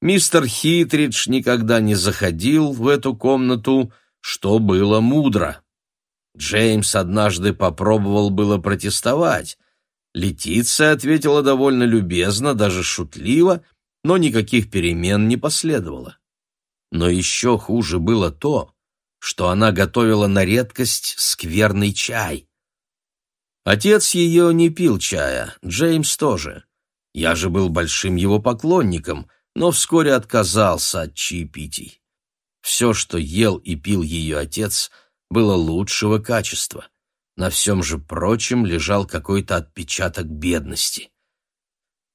Мистер Хитридж никогда не заходил в эту комнату, что было мудро. Джеймс однажды попробовал было протестовать. Летиция ответила довольно любезно, даже шутливо, но никаких перемен не последовало. Но еще хуже было то, что она готовила на редкость скверный чай. Отец ее не пил чая, Джеймс тоже. Я же был большим его поклонником, но вскоре отказался от чаепитий. Все, что ел и пил ее отец, было лучшего качества. На всем же прочем лежал какой-то отпечаток бедности.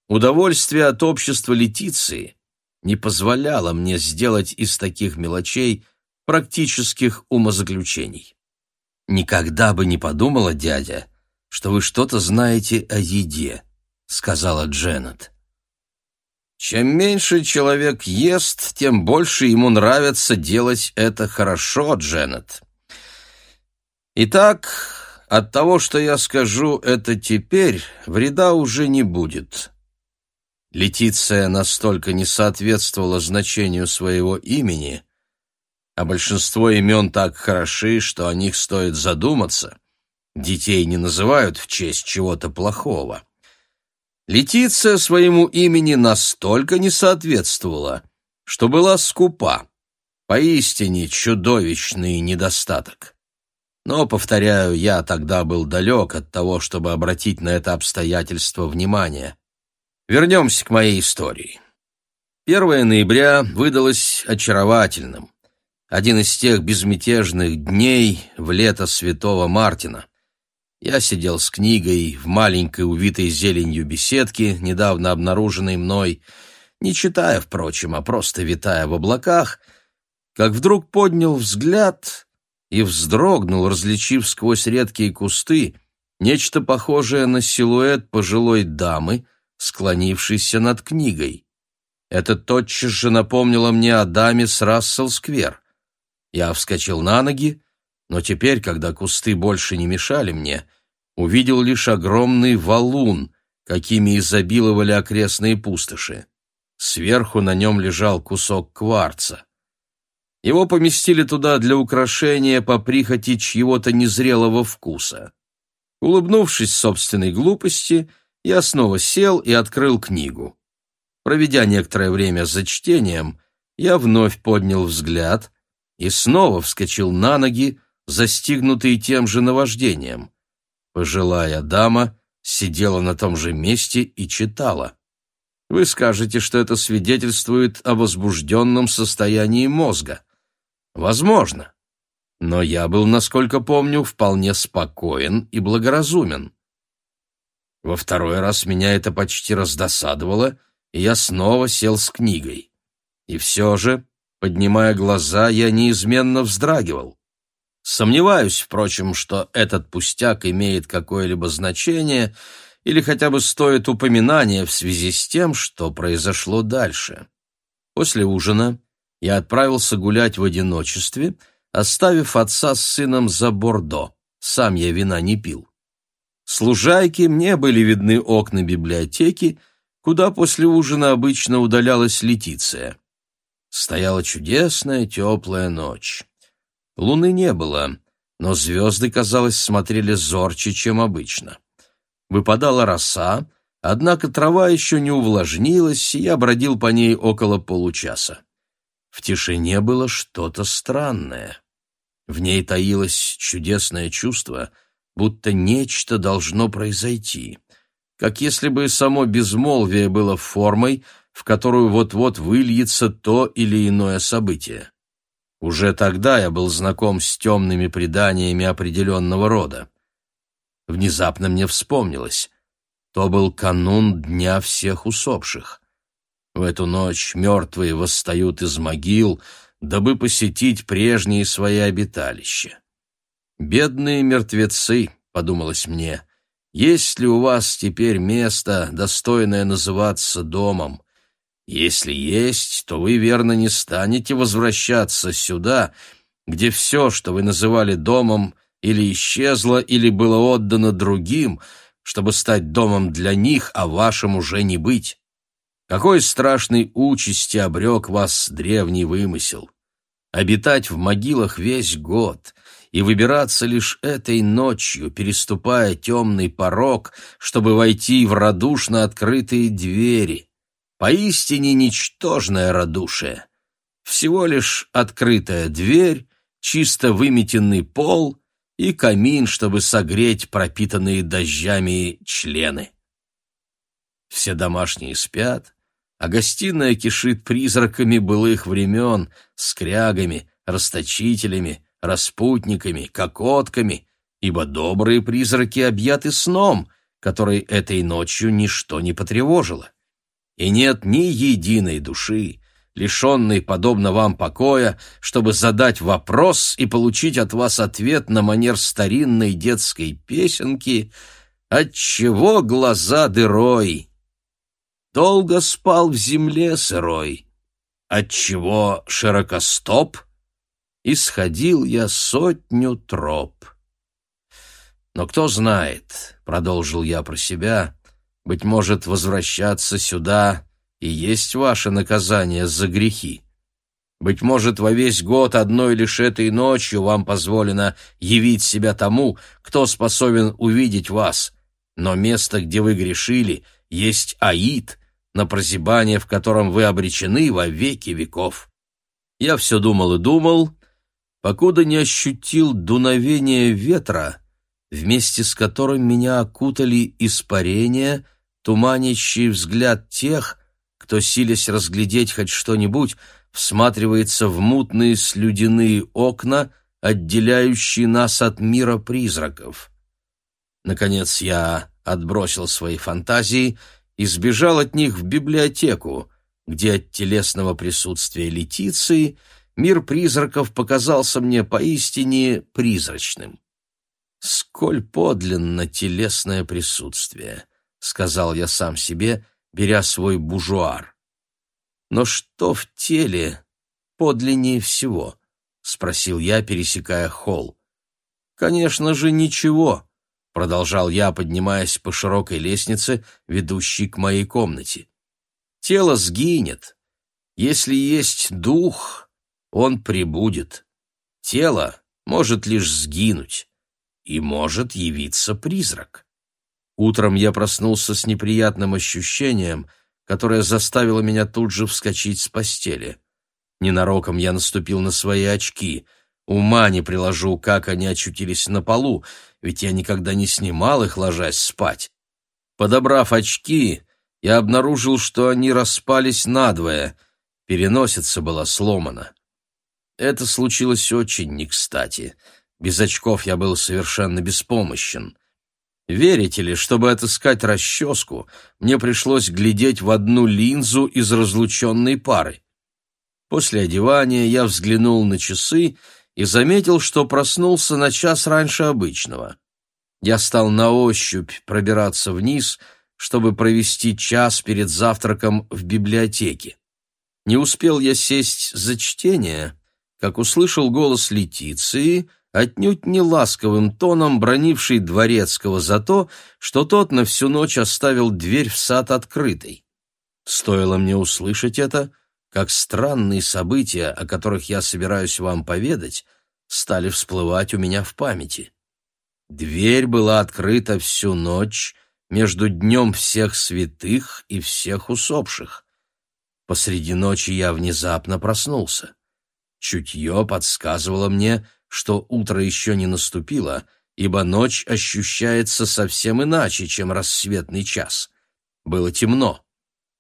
Удовольствие от общества Летиции не позволяло мне сделать из таких мелочей практических умозаключений. «Никогда бы не подумала, дядя, что вы что-то знаете о еде», — сказала Дженнет. Чем меньше человек ест, тем больше ему нравится делать это хорошо, Дженнет. Итак, от того, что я скажу это теперь, вреда уже не будет. Летиция настолько не соответствовала значению своего имени, а большинство имен так хороши, что о них стоит задуматься. Детей не называют в честь чего-то плохого. Летиция своему имени настолько не соответствовала, что была скупа. Поистине чудовищный недостаток. Но, повторяю, я тогда был далек от того, чтобы обратить на это обстоятельство внимание. Вернемся к моей истории. 1 ноября выдалось очаровательным. Один из тех безмятежных дней в лето Святого Мартина. Я сидел с книгой в маленькой увитой зеленью беседке, недавно обнаруженной мной, не читая, впрочем, а просто витая в облаках, как вдруг поднял взгляд и вздрогнул, различив сквозь редкие кусты нечто похожее на силуэт пожилой дамы, склонившейся над книгой. Это тотчас же напомнило мне о даме с Рассел-сквер. Я вскочил на ноги, но теперь, когда кусты больше не мешали мне, увидел лишь огромный валун, какими изобиловали окрестные пустоши. Сверху на нем лежал кусок кварца. Его поместили туда для украшения по прихоти чьего-то незрелого вкуса. Улыбнувшись собственной глупости, я снова сел и открыл книгу. Проведя некоторое время за чтением, я вновь поднял взгляд и снова вскочил на ноги, застигнутый тем же наваждением. Пожилая дама сидела на том же месте и читала. Вы скажете, что это свидетельствует о возбужденном состоянии мозга. Возможно. Но я был, насколько помню, вполне спокоен и благоразумен. Во второй раз меня это почти раздосадовало, и я снова сел с книгой. И все же, поднимая глаза, я неизменно вздрагивал. Сомневаюсь, впрочем, что этот пустяк имеет какое-либо значение или хотя бы стоит упоминания в связи с тем, что произошло дальше. После ужина я отправился гулять в одиночестве, оставив отца с сыном за Бордо. Сам я вина не пил. С мне были видны окна библиотеки, куда после ужина обычно удалялась Летиция. Стояла чудесная теплая ночь. Луны не было, но звезды, казалось, смотрели зорче, чем обычно. Выпадала роса, однако трава еще не увлажнилась, и я бродил по ней около получаса. В тишине было что-то странное. В ней таилось чудесное чувство, будто нечто должно произойти, как если бы само безмолвие было формой, в которую вот-вот выльется то или иное событие. Уже тогда я был знаком с темными преданиями определенного рода. Внезапно мне вспомнилось. То был канун Дня всех усопших. В эту ночь мертвые восстают из могил, дабы посетить прежние свои обиталища. «Бедные мертвецы», — подумалось мне, — «есть ли у вас теперь место, достойное называться домом? Если есть, то вы, верно, не станете возвращаться сюда, где все, что вы называли домом, или исчезло, или было отдано другим, чтобы стать домом для них, а вашим уже не быть. Какой страшной участи обрек вас древний вымысел? Обитать в могилах весь год и выбираться лишь этой ночью, переступая темный порог, чтобы войти в радушно открытые двери — Поистине ничтожное радушие. Всего лишь открытая дверь, чисто выметенный пол и камин, чтобы согреть пропитанные дождями члены. Все домашние спят, а гостиная кишит призраками былых времен, скрягами, расточителями, распутниками, кокотками, ибо добрые призраки объяты сном, который этой ночью ничто не потревожило. И нет ни единой души, лишенной, подобно вам, покоя, чтобы задать вопрос и получить от вас ответ на манер старинной детской песенки «Отчего глаза дырой?» долго спал в земле сырой, отчего широкостоп, исходил я сотню троп. Но кто знает, — продолжил я про себя, — быть может, возвращаться сюда и есть ваше наказание за грехи. Быть может, во весь год одной лишь этой ночью вам позволено явить себя тому, кто способен увидеть вас, но место, где вы грешили, есть Аид, на прозябание, в котором вы обречены во веки веков. Я все думал и думал, покуда не ощутил дуновение ветра, вместе с которым меня окутали испарения, туманящий взгляд тех, кто, силясь разглядеть хоть что-нибудь, всматривается в мутные слюдяные окна, отделяющие нас от мира призраков. Наконец я отбросил свои фантазии и сбежал от них в библиотеку, где от телесного присутствия Летиции мир призраков показался мне поистине призрачным. «Сколь подлинно телесное присутствие», — сказал я сам себе, беря свой бужуар. «Но что в теле подлиннее всего?» — спросил я, пересекая холл. «Конечно же, ничего», — продолжал я, поднимаясь по широкой лестнице, ведущей к моей комнате. «Тело сгинет. Если есть дух, он прибудет. Тело может лишь сгинуть, и может явиться призрак». Утром я проснулся с неприятным ощущением, которое заставило меня тут же вскочить с постели. Ненароком я наступил на свои очки — Ума не приложу, как они очутились на полу, ведь я никогда не снимал их, ложась спать. Подобрав очки, я обнаружил, что они распались надвое, переносица была сломана. Это случилось очень не кстати. Без очков я был совершенно беспомощен. Верите ли, чтобы отыскать расческу, мне пришлось глядеть в одну линзу из разлученной пары. После одевания я взглянул на часы и заметил, что проснулся на час раньше обычного. Я стал на ощупь пробираться вниз, чтобы провести час перед завтраком в библиотеке. Не успел я сесть за чтение, как услышал голос Летиции, отнюдь не ласковым тоном бронивший Дворецкого за то, что тот на всю ночь оставил дверь в сад открытой. Стоило мне услышать это, как странные события, о которых я собираюсь вам поведать, стали всплывать у меня в памяти. Дверь была открыта всю ночь между днем всех святых и всех усопших. Посреди ночи я внезапно проснулся. Чутье подсказывало мне, что утро еще не наступило, ибо ночь ощущается совсем иначе, чем рассветный час. Было темно.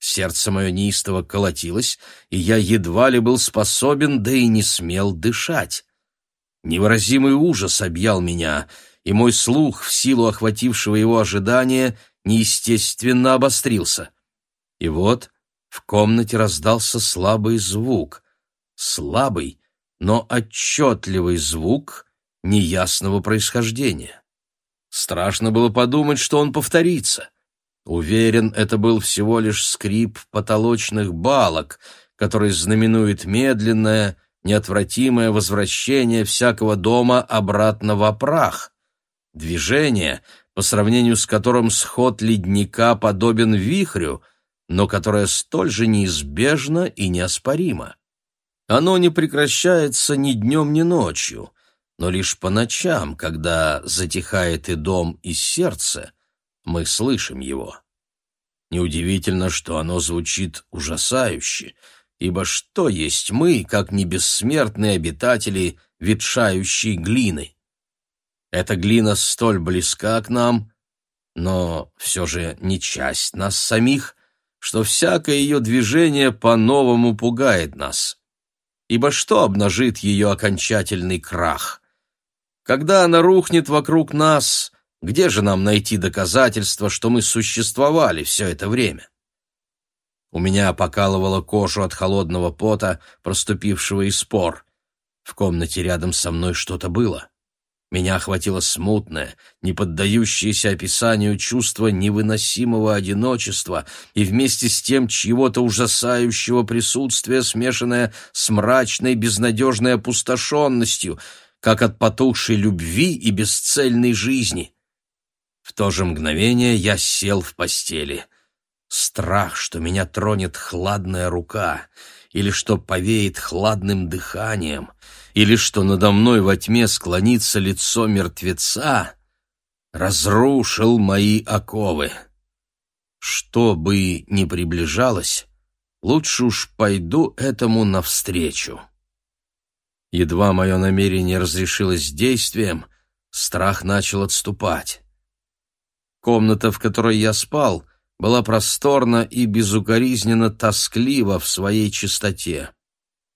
Сердце мое неистово колотилось, и я едва ли был способен, да и не смел дышать. Невыразимый ужас объял меня, и мой слух, в силу охватившего его ожидания, неестественно обострился. И вот в комнате раздался слабый звук. Слабый, но отчетливый звук неясного происхождения. Страшно было подумать, что он повторится — Уверен, это был всего лишь скрип потолочных балок, который знаменует медленное, неотвратимое возвращение всякого дома обратно в прах. Движение, по сравнению с которым сход ледника подобен вихрю, но которое столь же неизбежно и неоспоримо. Оно не прекращается ни днем, ни ночью, но лишь по ночам, когда затихает и дом, и сердце — мы слышим его. Неудивительно, что оно звучит ужасающе, ибо что есть мы, как не бессмертные обитатели ветшающей глины? Эта глина столь близка к нам, но все же не часть нас самих, что всякое ее движение по-новому пугает нас. Ибо что обнажит ее окончательный крах? Когда она рухнет вокруг нас, где же нам найти доказательства, что мы существовали все это время? У меня покалывало кожу от холодного пота, проступившего из спор. В комнате рядом со мной что-то было. Меня охватило смутное, не поддающееся описанию чувство невыносимого одиночества и вместе с тем чьего-то ужасающего присутствия, смешанное с мрачной безнадежной опустошенностью, как от потухшей любви и бесцельной жизни. В то же мгновение я сел в постели. Страх, что меня тронет хладная рука или что повеет хладным дыханием — или что надо мной во тьме склонится лицо мертвеца, разрушил мои оковы. Что бы ни приближалось, лучше уж пойду этому навстречу. Едва мое намерение разрешилось действием, страх начал отступать. Комната, в которой я спал, была просторна и безукоризненно тосклива в своей чистоте.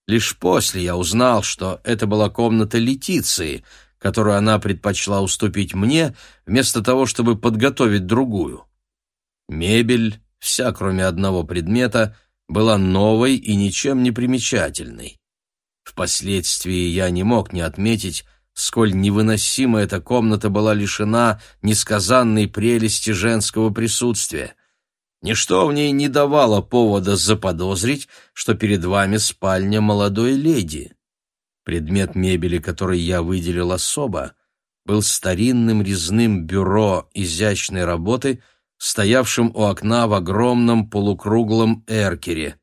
Лишь после я узнал, что это была комната Летиции, которую она предпочла уступить мне, вместо того, чтобы подготовить другую. Мебель, вся кроме одного предмета, была новой и ничем не примечательной. Впоследствии я не мог не отметить, сколь невыносимо эта комната была лишена несказанной прелести женского присутствия — Ничто в ней не давало повода заподозрить, что перед вами спальня молодой леди. Предмет мебели, который я выделил особо, был старинным резным бюро изящной работы, стоявшим у окна в огромном полукруглом эркере.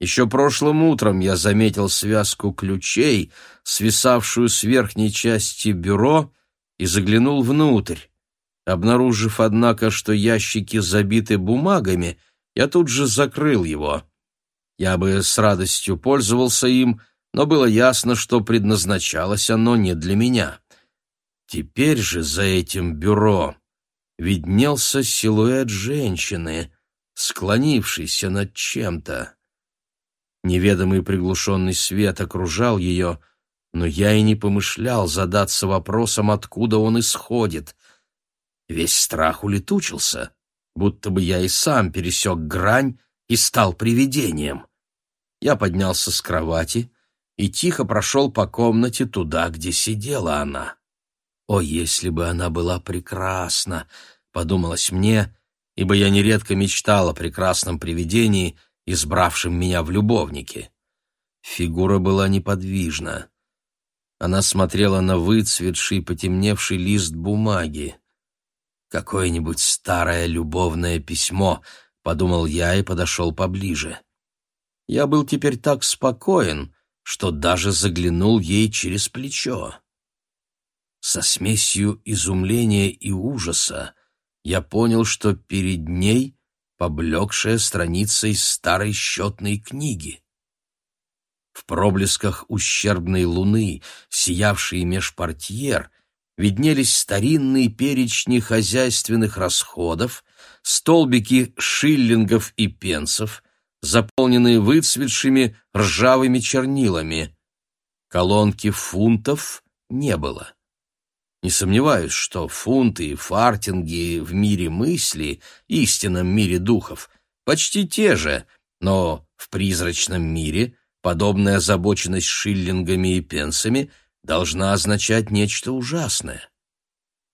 Еще прошлым утром я заметил связку ключей, свисавшую с верхней части бюро, и заглянул внутрь. Обнаружив, однако, что ящики забиты бумагами, я тут же закрыл его. Я бы с радостью пользовался им, но было ясно, что предназначалось оно не для меня. Теперь же за этим бюро виднелся силуэт женщины, склонившейся над чем-то. Неведомый приглушенный свет окружал ее, но я и не помышлял задаться вопросом, откуда он исходит. Весь страх улетучился, будто бы я и сам пересек грань и стал привидением. Я поднялся с кровати и тихо прошел по комнате туда, где сидела она. О, если бы она была прекрасна, подумалось мне, ибо я нередко мечтал о прекрасном привидении, избравшем меня в любовнике. Фигура была неподвижна. Она смотрела на выцветший, потемневший лист бумаги. Какое-нибудь старое любовное письмо, подумал я и подошел поближе. Я был теперь так спокоен, что даже заглянул ей через плечо. Со смесью изумления и ужаса я понял, что перед ней поблекшая страница из старой счетной книги. В проблесках ущербной луны, сиявшей меж портьер, виднелись старинные перечни хозяйственных расходов, столбики шиллингов и пенсов, заполненные выцветшими ржавыми чернилами. Колонки фунтов не было. Не сомневаюсь, что фунты и фартинги в мире мысли, истинном мире духов, почти те же, но в призрачном мире подобная озабоченность шиллингами и пенсами — должна означать нечто ужасное.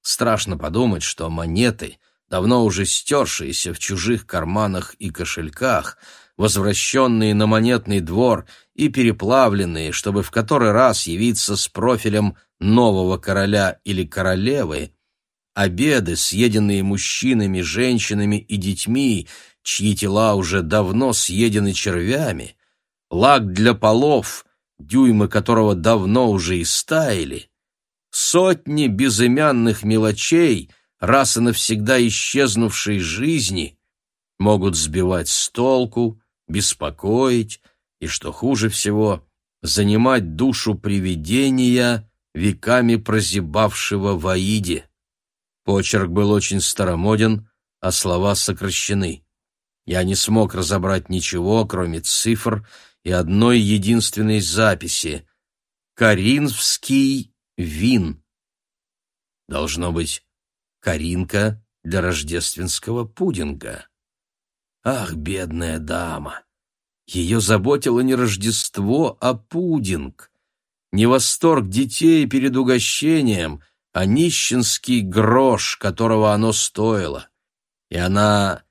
Страшно подумать, что монеты, давно уже стершиеся в чужих карманах и кошельках, возвращенные на монетный двор и переплавленные, чтобы в который раз явиться с профилем нового короля или королевы, обеды, съеденные мужчинами, женщинами и детьми, чьи тела уже давно съедены червями, лак для полов — дюймы которого давно уже истаяли, сотни безымянных мелочей, раз и навсегда исчезнувшей жизни, могут сбивать с толку, беспокоить и, что хуже всего, занимать душу привидения, веками прозябавшего в Аиде. Почерк был очень старомоден, а слова сокращены. Я не смог разобрать ничего, кроме цифр и одной единственной записи — «Каринский вин». Должно быть, Каринка для рождественского пудинга. Ах, бедная дама! Ее заботило не Рождество, а пудинг. Не восторг детей перед угощением, а нищенский грош, которого оно стоило. И она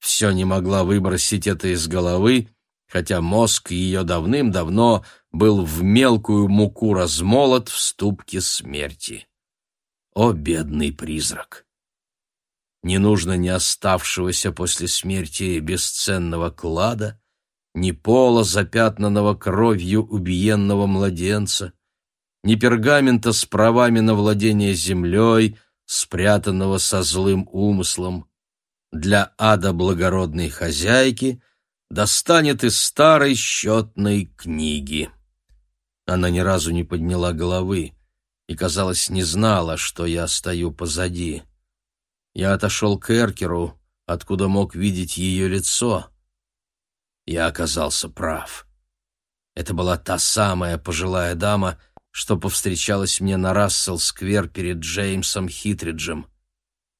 все не могла выбросить это из головы, хотя мозг ее давным-давно был в мелкую муку размолот в ступке смерти. О, бедный призрак! Не нужно ни оставшегося после смерти бесценного клада, ни пола, запятнанного кровью убиенного младенца, ни пергамента с правами на владение землей, спрятанного со злым умыслом. Для ада благородной хозяйки достанет из старой счетной книги. Она ни разу не подняла головы и, казалось, не знала, что я стою позади. Я отошел к Эркеру, откуда мог видеть ее лицо. Я оказался прав. Это была та самая пожилая дама, что повстречалась мне на Рассел-сквер перед Джеймсом Хитриджем.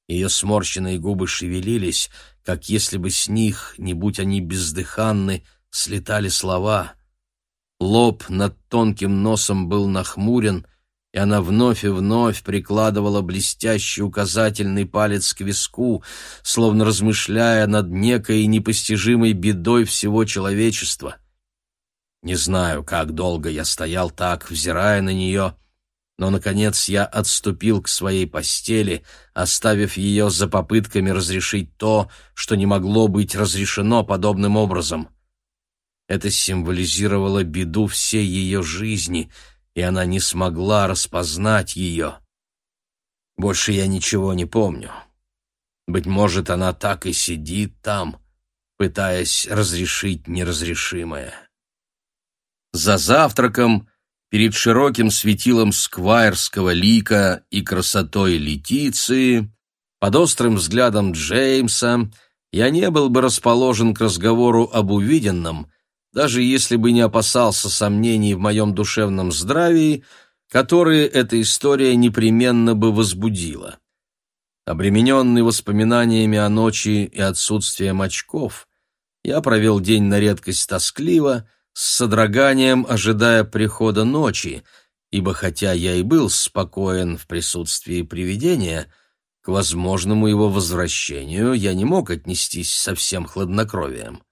Ее сморщенные губы шевелились, как если бы с них, не будь они бездыханны, слетали слова. Лоб над тонким носом был нахмурен, и она вновь и вновь прикладывала блестящий указательный палец к виску, словно размышляя над некой непостижимой бедой всего человечества. Не знаю, как долго я стоял так, взирая на нее, но, наконец, я отступил к своей постели, оставив ее за попытками разрешить то, что не могло быть разрешено подобным образом. Это символизировало беду всей ее жизни — и она не смогла распознать ее. Больше я ничего не помню. Быть может, она так и сидит там, пытаясь разрешить неразрешимое. За завтраком, перед широким светилом сквайрского лика и красотой Летиции, под острым взглядом Джеймса, я не был бы расположен к разговору об увиденном, даже если бы не опасался сомнений в моем душевном здравии, которые эта история непременно бы возбудила. Обремененный воспоминаниями о ночи и отсутствием очков, я провел день на редкость тоскливо, с содроганием ожидая прихода ночи, ибо хотя я и был спокоен в присутствии привидения, к возможному его возвращению я не мог отнестись со всем хладнокровием.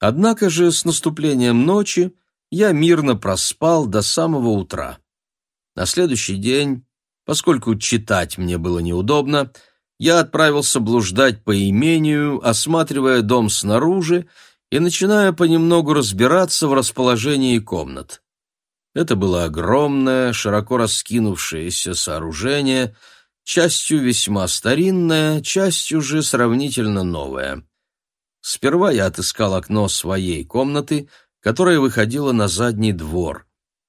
Однако же с наступлением ночи я мирно проспал до самого утра. На следующий день, поскольку читать мне было неудобно, я отправился блуждать по имению, осматривая дом снаружи и начиная понемногу разбираться в расположении комнат. Это было огромное, широко раскинувшееся сооружение, частью весьма старинное, частью же сравнительно новое. Сперва я отыскал окно своей комнаты, которая выходила на задний двор.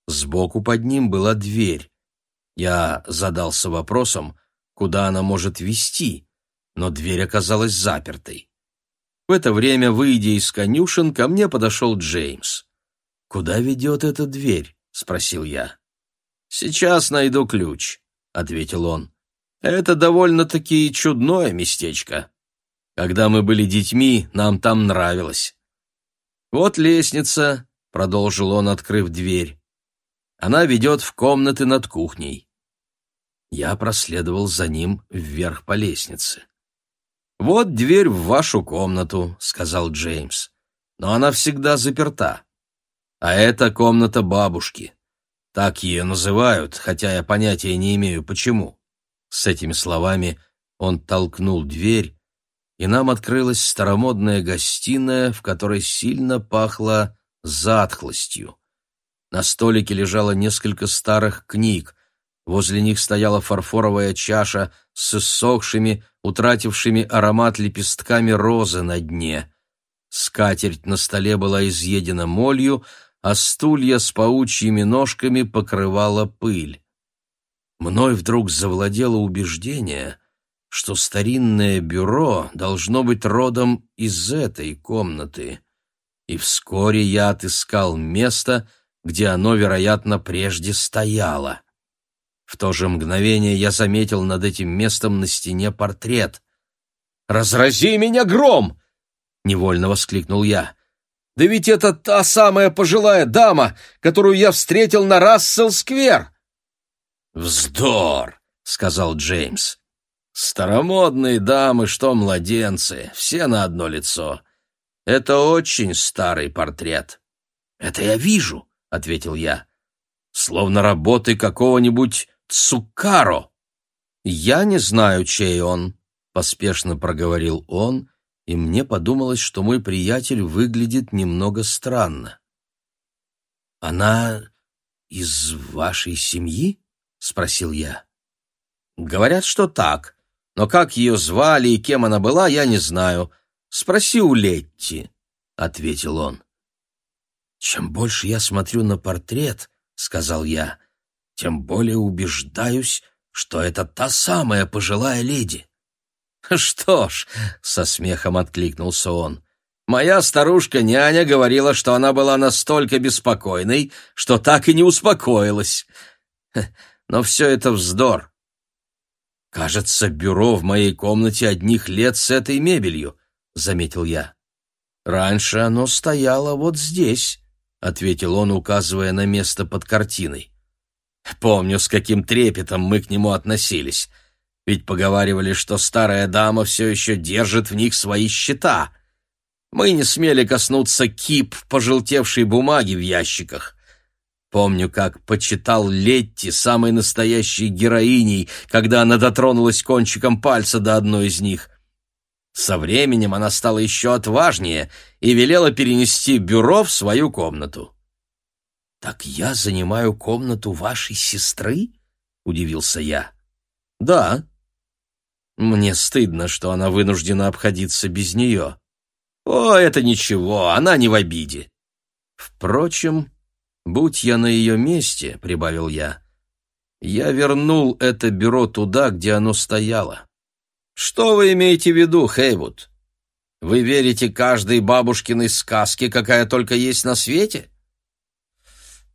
Сбоку под ним была дверь. Я задался вопросом, куда она может вести, но дверь оказалась запертой. В это время, выйдя из конюшен, ко мне подошел Джеймс. «Куда ведет эта дверь?» — спросил я. «Сейчас найду ключ», — ответил он. «Это довольно-таки чудное местечко». Когда мы были детьми, нам там нравилось. Вот лестница, продолжил он, открыв дверь. Она ведет в комнаты над кухней. Я проследовал за ним вверх по лестнице. «Вот дверь в вашу комнату», — сказал Джеймс. «Но она всегда заперта. А это комната бабушки. Так ее называют, хотя я понятия не имею, почему». С этими словами он толкнул дверь, и нам открылась старомодная гостиная, в которой сильно пахло затхлостью. На столике лежало несколько старых книг, возле них стояла фарфоровая чаша с иссохшими, утратившими аромат лепестками розы на дне. Скатерть на столе была изъедена молью, а стулья с паучьими ножками покрывала пыль. Мной вдруг завладело убеждение — что старинное бюро должно быть родом из этой комнаты, и вскоре я отыскал место, где оно, вероятно, прежде стояло. В то же мгновение я заметил над этим местом на стене портрет. «Разрази меня гром!» — невольно воскликнул я. «Да ведь это та самая пожилая дама, которую я встретил на Рассел-сквер!» «Вздор!» — сказал Джеймс. «Старомодные дамы, что младенцы, все на одно лицо. Это очень старый портрет». «Это я вижу», — ответил я. «Словно работы какого-нибудь Цукаро». «Я не знаю, чей он», — поспешно проговорил он, и мне подумалось, что мой приятель выглядит немного странно. «Она из вашей семьи?» — спросил я. «Говорят, что так, но как ее звали и кем она была, я не знаю. Спроси у Летти», — ответил он. «Чем больше я смотрю на портрет, — сказал я, — тем более убеждаюсь, что это та самая пожилая леди». «Что ж», — со смехом откликнулся он, — «моя старушка-няня говорила, что она была настолько беспокойной, что так и не успокоилась. Но все это вздор. Кажется, бюро в моей комнате одних лет с этой мебелью», — заметил я. «Раньше оно стояло вот здесь». — ответил он, указывая на место под картиной. «Помню, с каким трепетом мы к нему относились. Ведь поговаривали, что старая дама все еще держит в них свои счета. Мы не смели коснуться кип пожелтевшей бумаги в ящиках. Помню, как почитал Летти самой настоящей героиней, когда она дотронулась кончиком пальца до одной из них. Со временем она стала еще отважнее и велела перенести бюро в свою комнату. «Так я занимаю комнату вашей сестры?» — удивился я. «Да». Мне стыдно, что она вынуждена обходиться без нее. «О, это ничего, она не в обиде». «Впрочем, будь я на ее месте», — прибавил я, — «я вернул это бюро туда, где оно стояло». Что вы имеете в виду, Хейвуд? Вы верите каждой бабушкиной сказке, какая только есть на свете?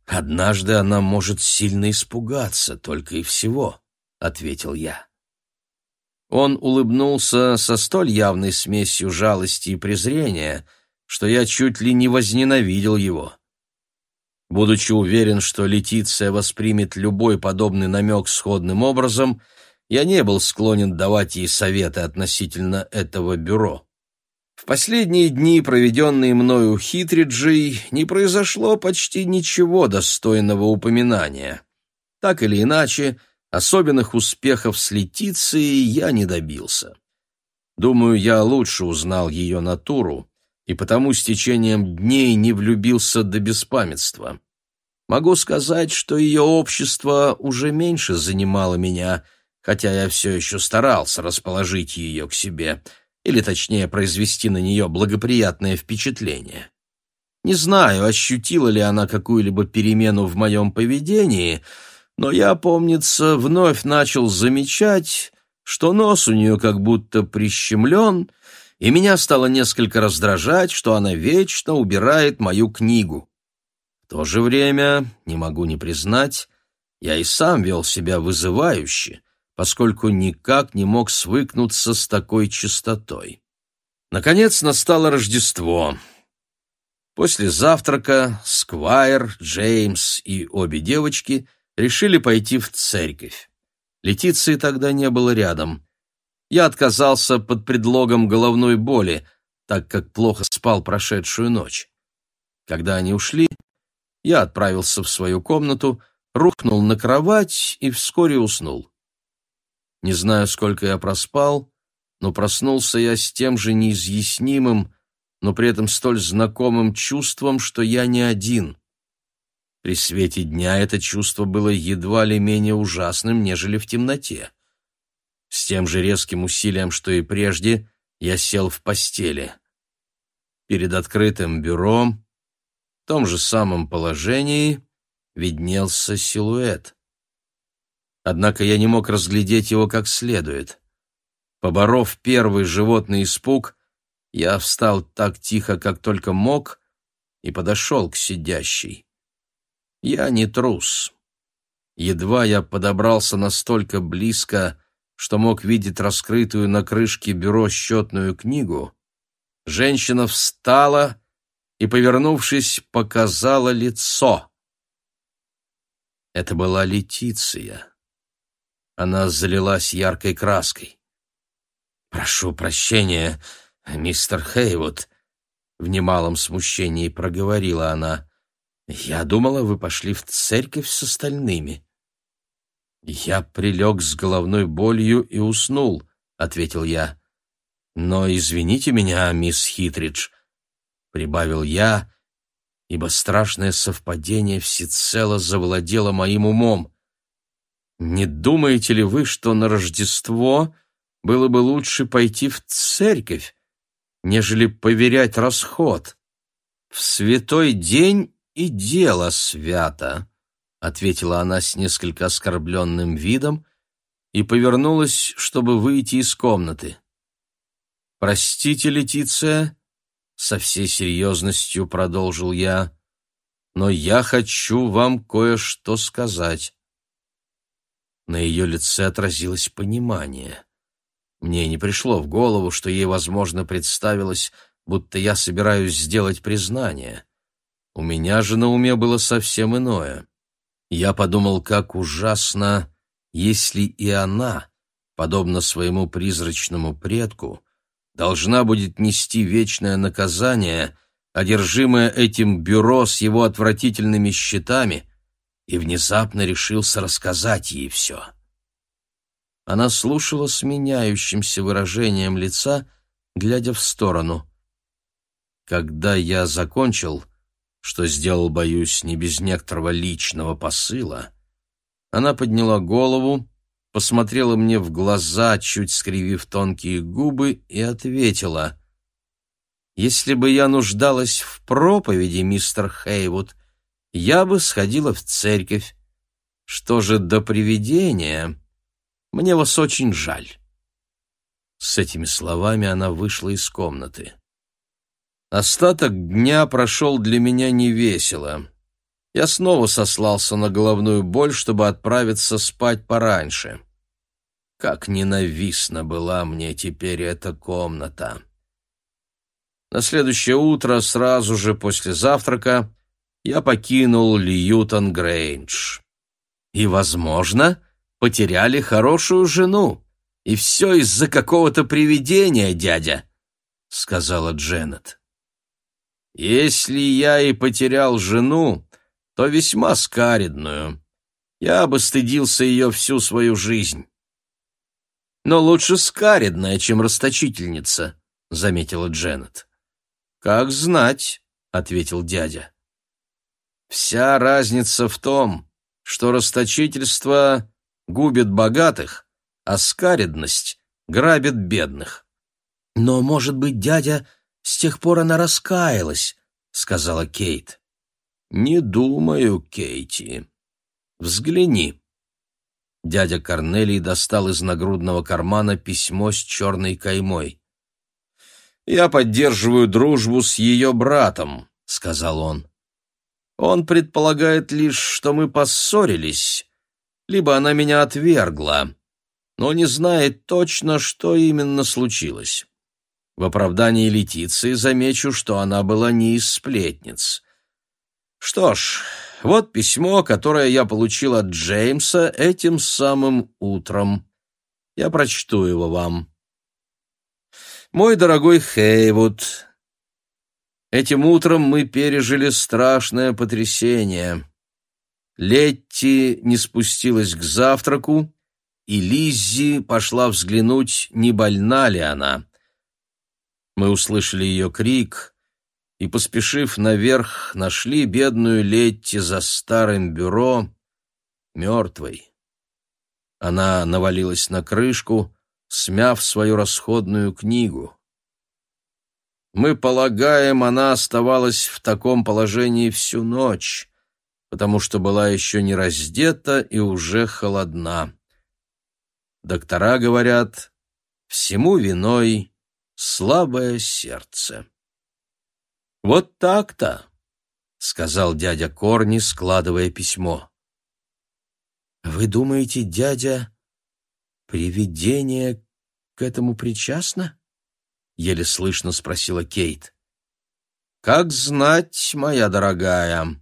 Однажды она может сильно испугаться, только и всего, ответил я. Он улыбнулся со столь явной смесью жалости и презрения, что я чуть ли не возненавидел его. Будучи уверен, что Летиция воспримет любой подобный намек сходным образом, я не был склонен давать ей советы относительно этого бюро. В последние дни, проведенные мною у Хитриджей, не произошло почти ничего достойного упоминания. Так или иначе, особенных успехов с Летицией я не добился. Думаю, я лучше узнал ее натуру, и потому с течением дней не влюбился до беспамятства. Могу сказать, что ее общество уже меньше занимало меня — хотя я все еще старался расположить ее к себе, или точнее произвести на нее благоприятное впечатление. Не знаю, ощутила ли она какую-либо перемену в моем поведении, но я, помнится, вновь начал замечать, что нос у нее как будто прищемлен, и меня стало несколько раздражать, что она вечно убирает мою книгу. В то же время, не могу не признать, я и сам вел себя вызывающе, поскольку никак не мог свыкнуться с такой чистотой. Наконец настало Рождество. После завтрака Сквайр, Джеймс и обе девочки решили пойти в церковь. Летиции тогда не было рядом. Я отказался под предлогом головной боли, так как плохо спал прошедшую ночь. Когда они ушли, я отправился в свою комнату, рухнул на кровать и вскоре уснул. Не знаю, сколько я проспал, но проснулся я с тем же неизъяснимым, но при этом столь знакомым чувством, что я не один. При свете дня это чувство было едва ли менее ужасным, нежели в темноте. С тем же резким усилием, что и прежде, я сел в постели. Перед открытым бюро, в том же самом положении, виднелся силуэт однако я не мог разглядеть его как следует. Поборов первый животный испуг, я встал так тихо, как только мог, и подошел к сидящей. Я не трус. Едва я подобрался настолько близко, что мог видеть раскрытую на крышке бюро счетную книгу, женщина встала и, повернувшись, показала лицо. Это была Летиция. Она залилась яркой краской. «Прошу прощения, мистер Хейвуд», — в немалом смущении проговорила она. «Я думала, вы пошли в церковь с остальными». «Я прилег с головной болью и уснул», — ответил я. «Но извините меня, мисс Хитридж», — прибавил я, ибо страшное совпадение всецело завладело моим умом. «Не думаете ли вы, что на Рождество было бы лучше пойти в церковь, нежели поверять расход. В святой день и дело свято, ответила она с несколько оскорбленным видом и повернулась, чтобы выйти из комнаты. Простите, Летиция, со всей серьезностью продолжил я, но я хочу вам кое-что сказать. На ее лице отразилось понимание. Мне не пришло в голову, что ей, возможно, представилось, будто я собираюсь сделать признание. У меня же на уме было совсем иное. Я подумал, как ужасно, если и она, подобно своему призрачному предку, должна будет нести вечное наказание, одержимое этим бюро с его отвратительными счетами, и внезапно решился рассказать ей все. Она слушала с меняющимся выражением лица, глядя в сторону. Когда я закончил, что сделал, боюсь, не без некоторого личного посыла, она подняла голову, посмотрела мне в глаза, чуть скривив тонкие губы, и ответила. «Если бы я нуждалась в проповеди, мистер Хейвуд, я бы сходила в церковь. Что же до привидения?» Мне вас очень жаль». С этими словами она вышла из комнаты. Остаток дня прошел для меня невесело. Я снова сослался на головную боль, чтобы отправиться спать пораньше. Как ненавистна была мне теперь эта комната. На следующее утро, сразу же после завтрака, я покинул Льютон Грейндж. И, возможно, потеряли хорошую жену. И все из-за какого-то привидения, дядя», — сказала Дженнет. «Если я и потерял жену, то весьма скаридную. Я бы ее всю свою жизнь». «Но лучше скаридная, чем расточительница», — заметила Дженнет. «Как знать», — ответил дядя. «Вся разница в том, что расточительство губит богатых, а скаредность грабит бедных. «Но, может быть, дядя, с тех пор она раскаялась», — сказала Кейт. «Не думаю, Кейти. Взгляни». Дядя Корнелий достал из нагрудного кармана письмо с черной каймой. «Я поддерживаю дружбу с ее братом», — сказал он. «Он предполагает лишь, что мы поссорились, либо она меня отвергла, но не знает точно, что именно случилось. В оправдании Летиции замечу, что она была не из сплетниц. Что ж, вот письмо, которое я получил от Джеймса этим самым утром. Я прочту его вам. Мой дорогой Хейвуд, этим утром мы пережили страшное потрясение. Летти не спустилась к завтраку, и Лиззи пошла взглянуть, не больна ли она. Мы услышали ее крик и, поспешив наверх, нашли бедную Летти за старым бюро, мертвой. Она навалилась на крышку, смяв свою расходную книгу. Мы полагаем, она оставалась в таком положении всю ночь потому что была еще не раздета и уже холодна. Доктора говорят, Всему виной слабое сердце. «Вот так-то», — сказал дядя Корни, складывая письмо. «Вы думаете, дядя, привидение к этому причастно?» — еле слышно спросила Кейт. «Как знать, моя дорогая,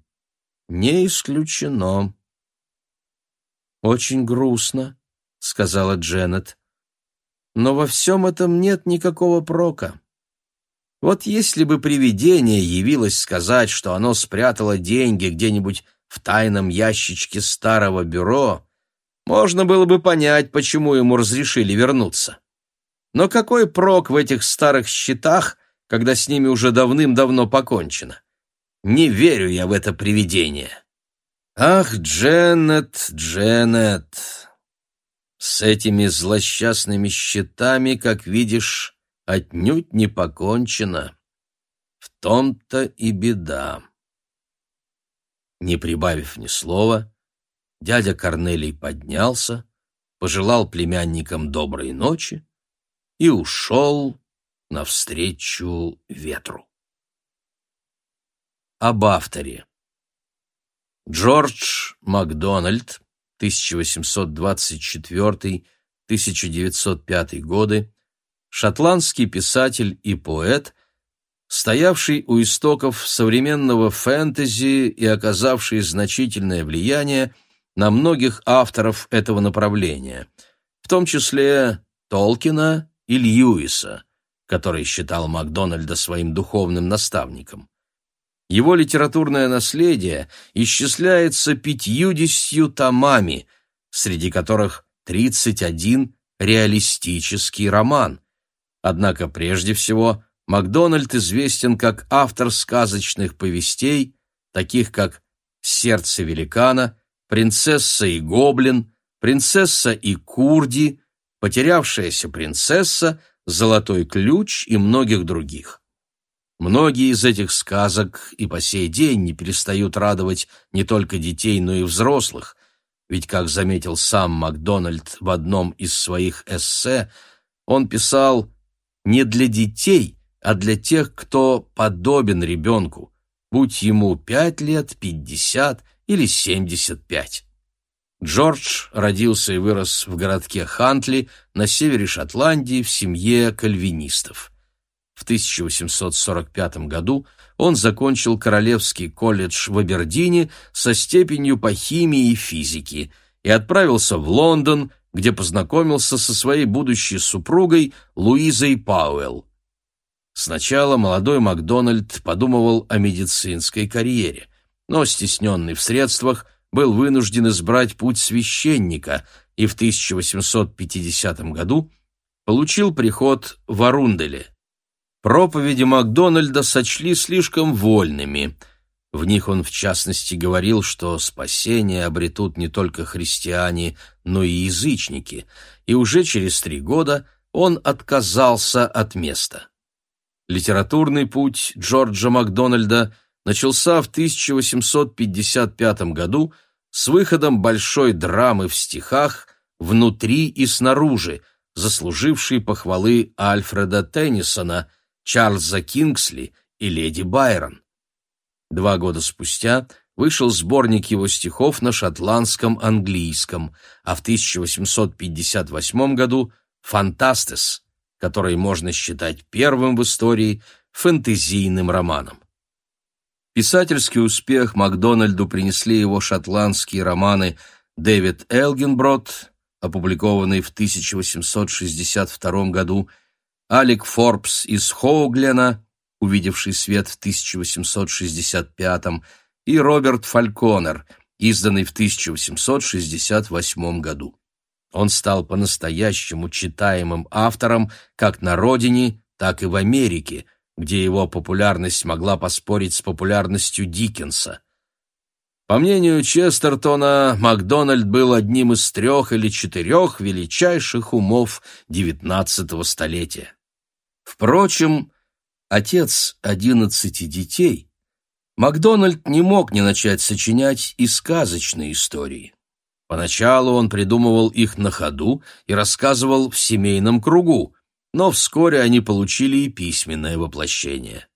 не исключено». «Очень грустно», — сказала Дженнет. «Но во всем этом нет никакого прока. Вот если бы привидение явилось сказать, что оно спрятало деньги где-нибудь в тайном ящичке старого бюро, можно было бы понять, почему ему разрешили вернуться. Но какой прок в этих старых счетах, когда с ними уже давным-давно покончено? Не верю я в это привидение. Ах, Дженнет, Дженнет, с этими злосчастными счетами, как видишь, отнюдь не покончено. В том-то и беда. Не прибавив ни слова, дядя Корнелий поднялся, пожелал племянникам доброй ночи и ушел навстречу ветру. Об авторе. Джордж Макдональд, 1824-1905 годы, шотландский писатель и поэт, стоявший у истоков современного фэнтези и оказавший значительное влияние на многих авторов этого направления, в том числе Толкина и Льюиса, который считал Макдональда своим духовным наставником. Его литературное наследие исчисляется пятьюдесятью томами, среди которых 31 реалистический роман, Однако прежде всего Макдональд известен как автор сказочных повестей, таких как «Сердце великана», «Принцесса и гоблин», «Принцесса и курди», «Потерявшаяся принцесса», «Золотой ключ» и многих других. Многие из этих сказок и по сей день не перестают радовать не только детей, но и взрослых, ведь, как заметил сам Макдональд в одном из своих эссе, он писал не для детей, а для тех, кто подобен ребенку, будь ему пять лет, пятьдесят или семьдесят пять. Джордж родился и вырос в городке Хантли на севере Шотландии в семье кальвинистов. В 1845 году он закончил Королевский колледж в Абердине со степенью по химии и физике и отправился в Лондон, где познакомился со своей будущей супругой Луизой Пауэлл. Сначала молодой Макдональд подумывал о медицинской карьере, но, стесненный в средствах, был вынужден избрать путь священника и в 1850 году получил приход в Арунделе. Проповеди Макдональда сочли слишком вольными – в них он, в частности, говорил, что спасение обретут не только христиане, но и язычники, и уже через три года он отказался от места. Литературный путь Джорджа Макдональда начался в 1855 году с выходом большой драмы в стихах «Внутри и снаружи», заслужившей похвалы Альфреда Теннисона, Чарльза Кингсли и леди Байрон. Два года спустя вышел сборник его стихов на шотландском английском, а в 1858 году «Фантастес», который можно считать первым в истории фэнтезийным романом. Писательский успех Макдональду принесли его шотландские романы «Дэвид Элгенброд», опубликованный в 1862 году, Алек Форбс из Хоуглена, увидевший свет в 1865 и Роберт Фальконер, изданный в 1868 году. Он стал по-настоящему читаемым автором как на родине, так и в Америке, где его популярность могла поспорить с популярностью Диккенса. По мнению Честертона, Макдональд был одним из трех или четырех величайших умов XIX столетия. Впрочем, отец одиннадцати детей, Макдональд не мог не начать сочинять и сказочные истории. Поначалу он придумывал их на ходу и рассказывал в семейном кругу, но вскоре они получили и письменное воплощение.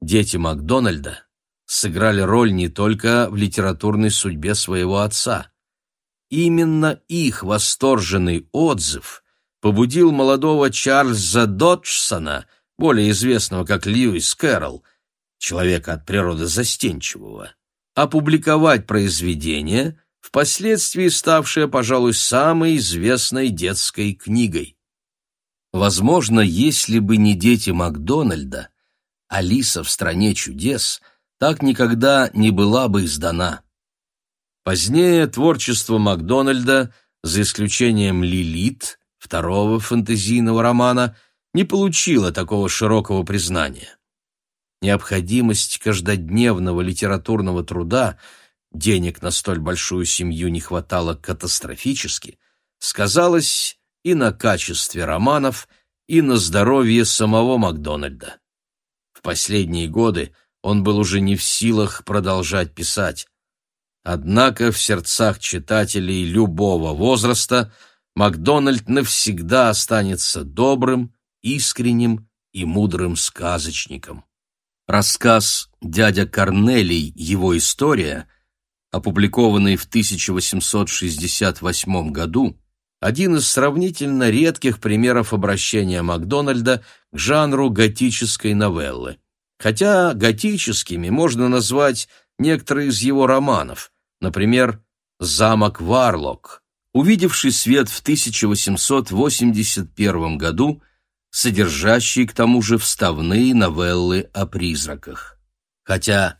Дети Макдональда сыграли роль не только в литературной судьбе своего отца. Именно их восторженный отзыв побудил молодого Чарльза Доджсона, более известного как Льюис Кэрролл, человека от природы застенчивого, опубликовать произведение, впоследствии ставшее, пожалуй, самой известной детской книгой. Возможно, если бы не дети Макдональда, Алиса в стране чудес так никогда не была бы издана. Позднее творчество Макдональда, за исключением «Лилит», второго фэнтезийного романа, не получило такого широкого признания. Необходимость каждодневного литературного труда, денег на столь большую семью не хватало катастрофически, сказалась и на качестве романов, и на здоровье самого Макдональда. В последние годы он был уже не в силах продолжать писать. Однако в сердцах читателей любого возраста Макдональд навсегда останется добрым, искренним и мудрым сказочником. Рассказ «Дядя Корнелий. Его история», опубликованный в 1868 году, один из сравнительно редких примеров обращения Макдональда к жанру готической новеллы. Хотя готическими можно назвать некоторые из его романов, например, «Замок Варлок», увидевший свет в 1881 году, содержащий к тому же вставные новеллы о призраках. Хотя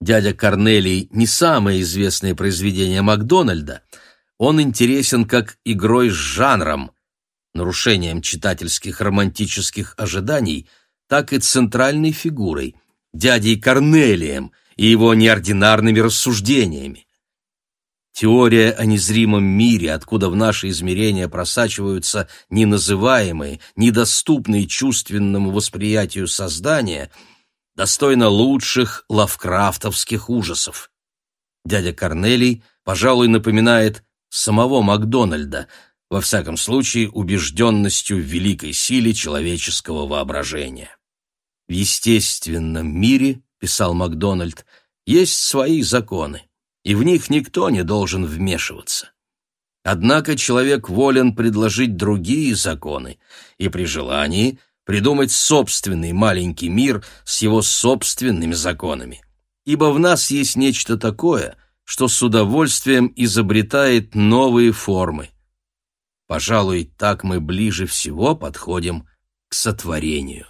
«Дядя Корнелий» не самое известное произведение Макдональда, он интересен как игрой с жанром, нарушением читательских романтических ожиданий, так и центральной фигурой, дядей Корнелием и его неординарными рассуждениями. Теория о незримом мире, откуда в наши измерения просачиваются неназываемые, недоступные чувственному восприятию создания, достойна лучших лавкрафтовских ужасов. Дядя Корнелий, пожалуй, напоминает самого Макдональда, во всяком случае убежденностью в великой силе человеческого воображения. В естественном мире, писал Макдональд, есть свои законы, и в них никто не должен вмешиваться. Однако человек волен предложить другие законы и при желании придумать собственный маленький мир с его собственными законами. Ибо в нас есть нечто такое, что с удовольствием изобретает новые формы. Пожалуй, так мы ближе всего подходим к сотворению.